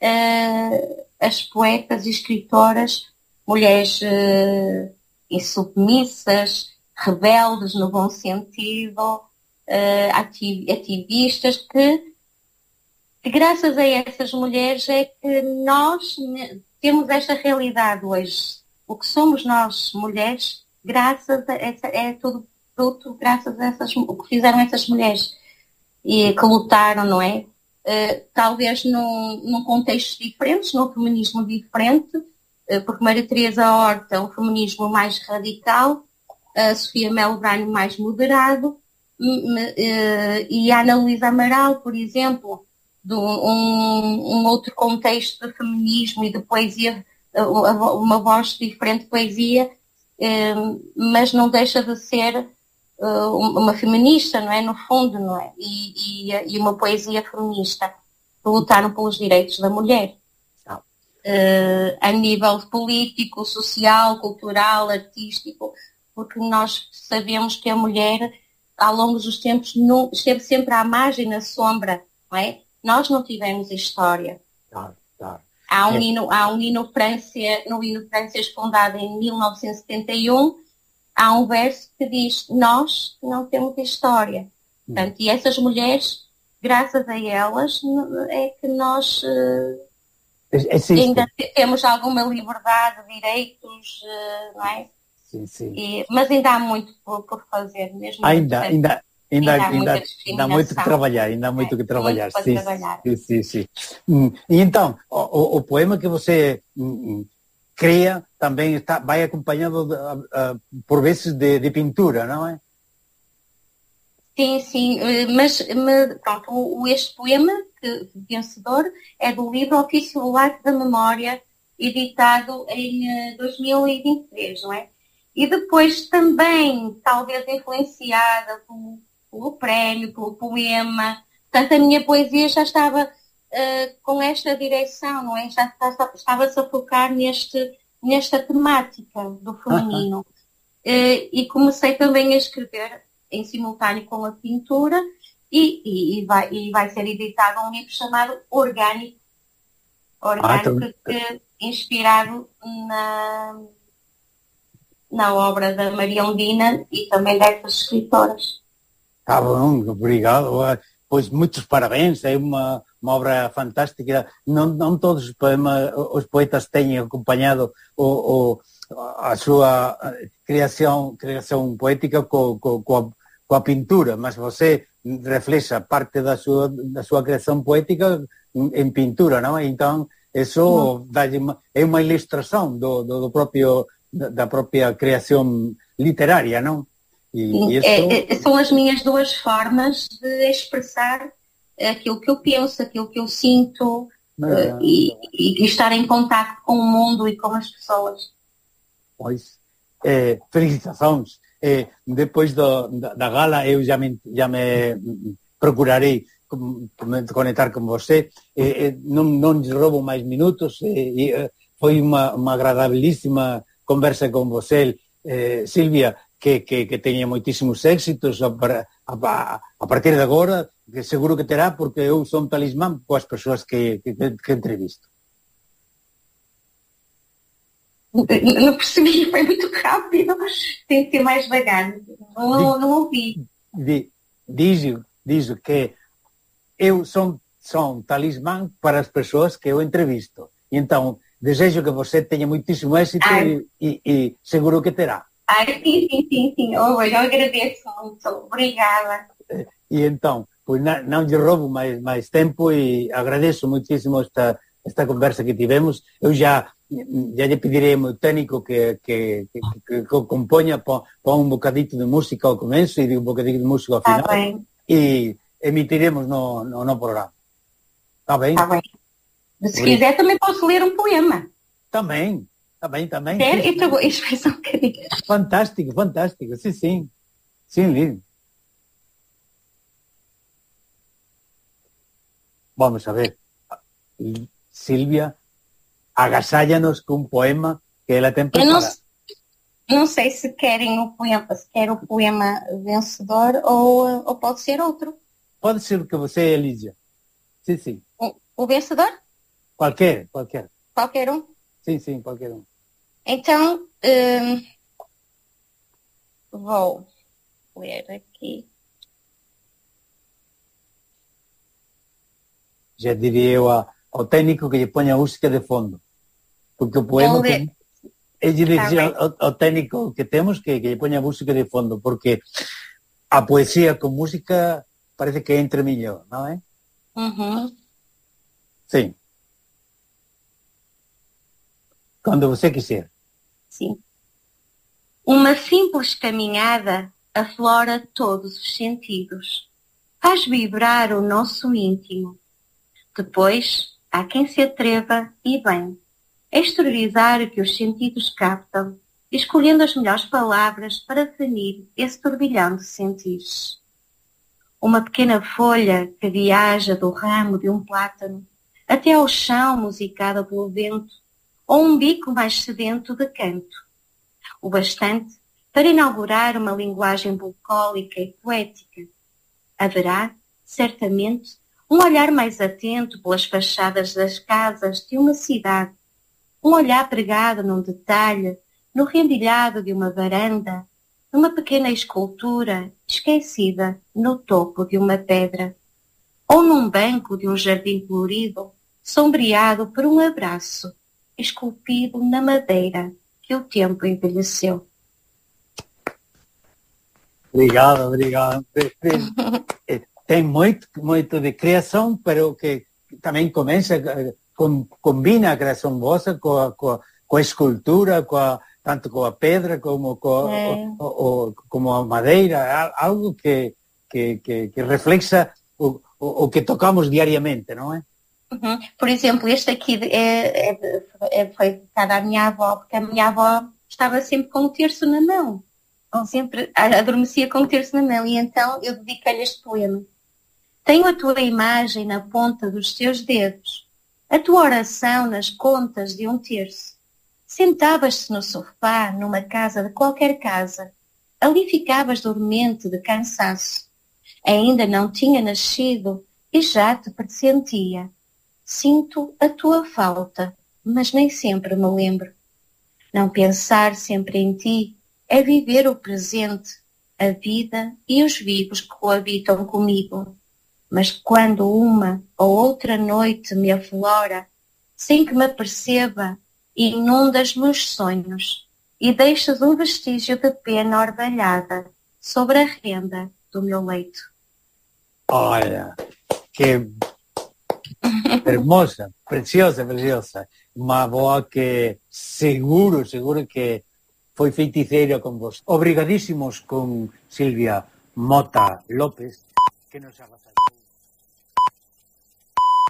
uh, as poetas e escritoras, mulheres uh, insubmissas, rebeldes no bom sentido, uh, ati- ativistas, que, graças a essas mulheres é que nós temos esta realidade hoje. O que somos nós, mulheres, graças a essa, é tudo fruto, graças a essas, o que fizeram essas mulheres e que lutaram, não é? Eh, talvez num, num contexto diferente, num feminismo diferente, eh, porque Maria Teresa Horta é um feminismo mais radical, a Sofia Melo Braino mais moderado, eh, e a Ana Luísa Amaral, por exemplo, de um, um- outro contexto de feminismo e de poesia, uma voz diferente de poesia, mas não deixa de ser uma feminista, não é? No fundo, não é? E, e, e uma poesia feminista que lutaram pelos direitos da mulher. Eh, a nível político, social, cultural, artístico, porque nós sabemos que a mulher, ao longo dos tempos, não, esteve sempre à margem, na sombra, não é? Nós não tivemos história. Claro, claro. Há um É. hino, há um hino Francia, no hino francês fundado em 1971, há um verso que diz, nós não temos história. Portanto, e essas mulheres, graças a elas, é que nós Existe. ainda te- temos alguma liberdade, direitos, eh, não é? Sim, sim. E- mas ainda há muito por, por fazer, mesmo. Ainda, ainda, ainda, Ainda há ainda, ainda há muito que trabalhar, ainda há muito É, que trabalhar. muito sim, trabalhar. sim, sim, sim. Hum, E então, o, o- o poema que você hum, hum, cria também está, vai acompanhado de, ah, ah, por vezes de, de pintura, não é? Sim, sim, eh, mas, mas, pronto, este poema, que, vencedor, é do livro Ofício Lulato da Memória, editado em eh, 2023, não é? E depois também, talvez influenciada pelo, pelo prémio, pelo poema, portanto a minha poesia já estava eh, com esta direção, não é? Estava-se a focar neste, nesta temática do feminino. Eh, e comecei também a escrever em simultâneo com a pintura e, e- e vai, e vai ser editado um livro chamado Orgânico, Orgânico então- que- inspirado na, na obra da Maria Undina e também dessas escritoras. Tá bom, obrigado. Ah, Pois muitos parabéns, é uma, uma obra fantástica. Não, não todos os, poemas, os poetas têm acompanhado o, o, a súa criación, criación poética co, co, coa, coa pintura, mas você reflexa parte da súa, da súa creación poética en, en pintura, non? Entón, eso dalle uma, é unha ilustración do, do, do propio da, propia creación literaria, non? E, e é- é- são as minhas duas formas de expressar aquilo que eu penso, aquilo que eu sinto eh, e, e- estar em contato com o mundo e com as pessoas. Pois, eh, felicitacións. Eh, depois do, da, da gala eu já me, já me mm, procurarei com- com- conectar con você. Non, non lles roubo máis minutos. Foi unha agradabilísima conversa con você, Silvia, que, que, que teña moitísimos éxitos a, a, a partir de agora, que seguro que terá, porque eu son talismán coas persoas que, que, que entrevisto. Não percebi, foi muito rápido. Tem que ser mais devagar. Não, não ouvi. di, dixo, dixo que eu son, son talismán para as persoas que eu entrevisto. E entón, desejo que você teña moitísimo éxito Ai. e, e, e seguro que terá. Ai, sim, sim, sim, sim. Oh, eu agradeço muito. Obrigada. E entón, pois na, non lle roubo máis, máis tempo e agradezo moitísimo esta, esta conversa que tivemos. Eu já ya lle pedirei ao meu técnico que, que, que, que, que compoña pon, pon un bocadito de música ao começo e un bocadito de música ao Tá final bem. e emitiremos no, no, no programa. Está bem? Tá bem. Se quiser, também posso ler um poema. Também, também, também. Quer? Então, vou espera só um bocadinho. Fantástico, fantástico, sim, sim. Sim, lindo. Vamos a ver. Silvia, agasállanos con un poema que ela não, preparado. não sei se querem o poema, se quer o poema vencedor ou, ou pode ser outro. Pode ser o que você elija. Sim, sim. O, o vencedor? Qualquer, qualquer. Qualquer um? Sim, sim, qualquer um. Então, hum, vou ler aqui. Já diria eu a- ao técnico que lle poña a música de fondo. Porque o poema... Que, é dicir ben. ao, ao técnico que temos que, que lle poña a música de fondo, porque a poesía con música parece que entre millón, non é? Uhum. Sim. Quando você quiser. Sim. Uma simples caminhada aflora todos os sentidos. Faz vibrar o nosso íntimo. Depois, há quem se atreva, e bem, a exteriorizar o que os sentidos captam, escolhendo as melhores palavras para definir esse turbilhão de sentires. Uma pequena folha que viaja do ramo de um plátano até ao chão musicada pelo vento, ou um bico mais sedento de canto. O bastante para inaugurar uma linguagem bucólica e poética. Haverá, certamente, um olhar mais atento pelas fachadas das casas de uma cidade, um olhar pregado num detalhe, no rendilhado de uma varanda, numa pequena escultura esquecida no topo de uma pedra, ou num banco de um jardim colorido, sombreado por um abraço, esculpido na madeira que o tempo envelheceu. Obrigado, obrigado. Tem moito, moito de creación, pero que tamén começa, com, combina a creación vosa coa, coa, coa escultura, coa, tanto coa pedra como coa, É. o, o, como a madeira, al- algo que, que, que, que reflexa o, o, que tocamos diariamente, non é? Uhum. Por exemplo, este aqui é, é, é- foi dedicado à minha avó, porque a minha avó estava sempre com o terço na mão. Sempre a- adormecia com o terço na mão. E então eu dediquei-lhe este poema. Tenho a tua imagem na ponta dos teus dedos, a tua oração nas contas de um terço. Sentavas-te no sofá, numa casa de qualquer casa. Ali ficavas dormente de cansaço. Ainda não tinha nascido e já te pressentia. Sinto a tua falta, mas nem sempre me lembro. Não pensar sempre em ti é viver o presente, a vida e os vivos que coabitam comigo. Mas quando uma ou outra noite me aflora, sem que me aperceba, inundas meus sonhos e deixas um vestígio de pena ordalhada sobre a renda do meu leito. Olha, que hermosa, preciosa, preciosa. Uma avó que seguro, seguro que foi feiticeira con vos. Obrigadísimos con Silvia Mota López, que nos.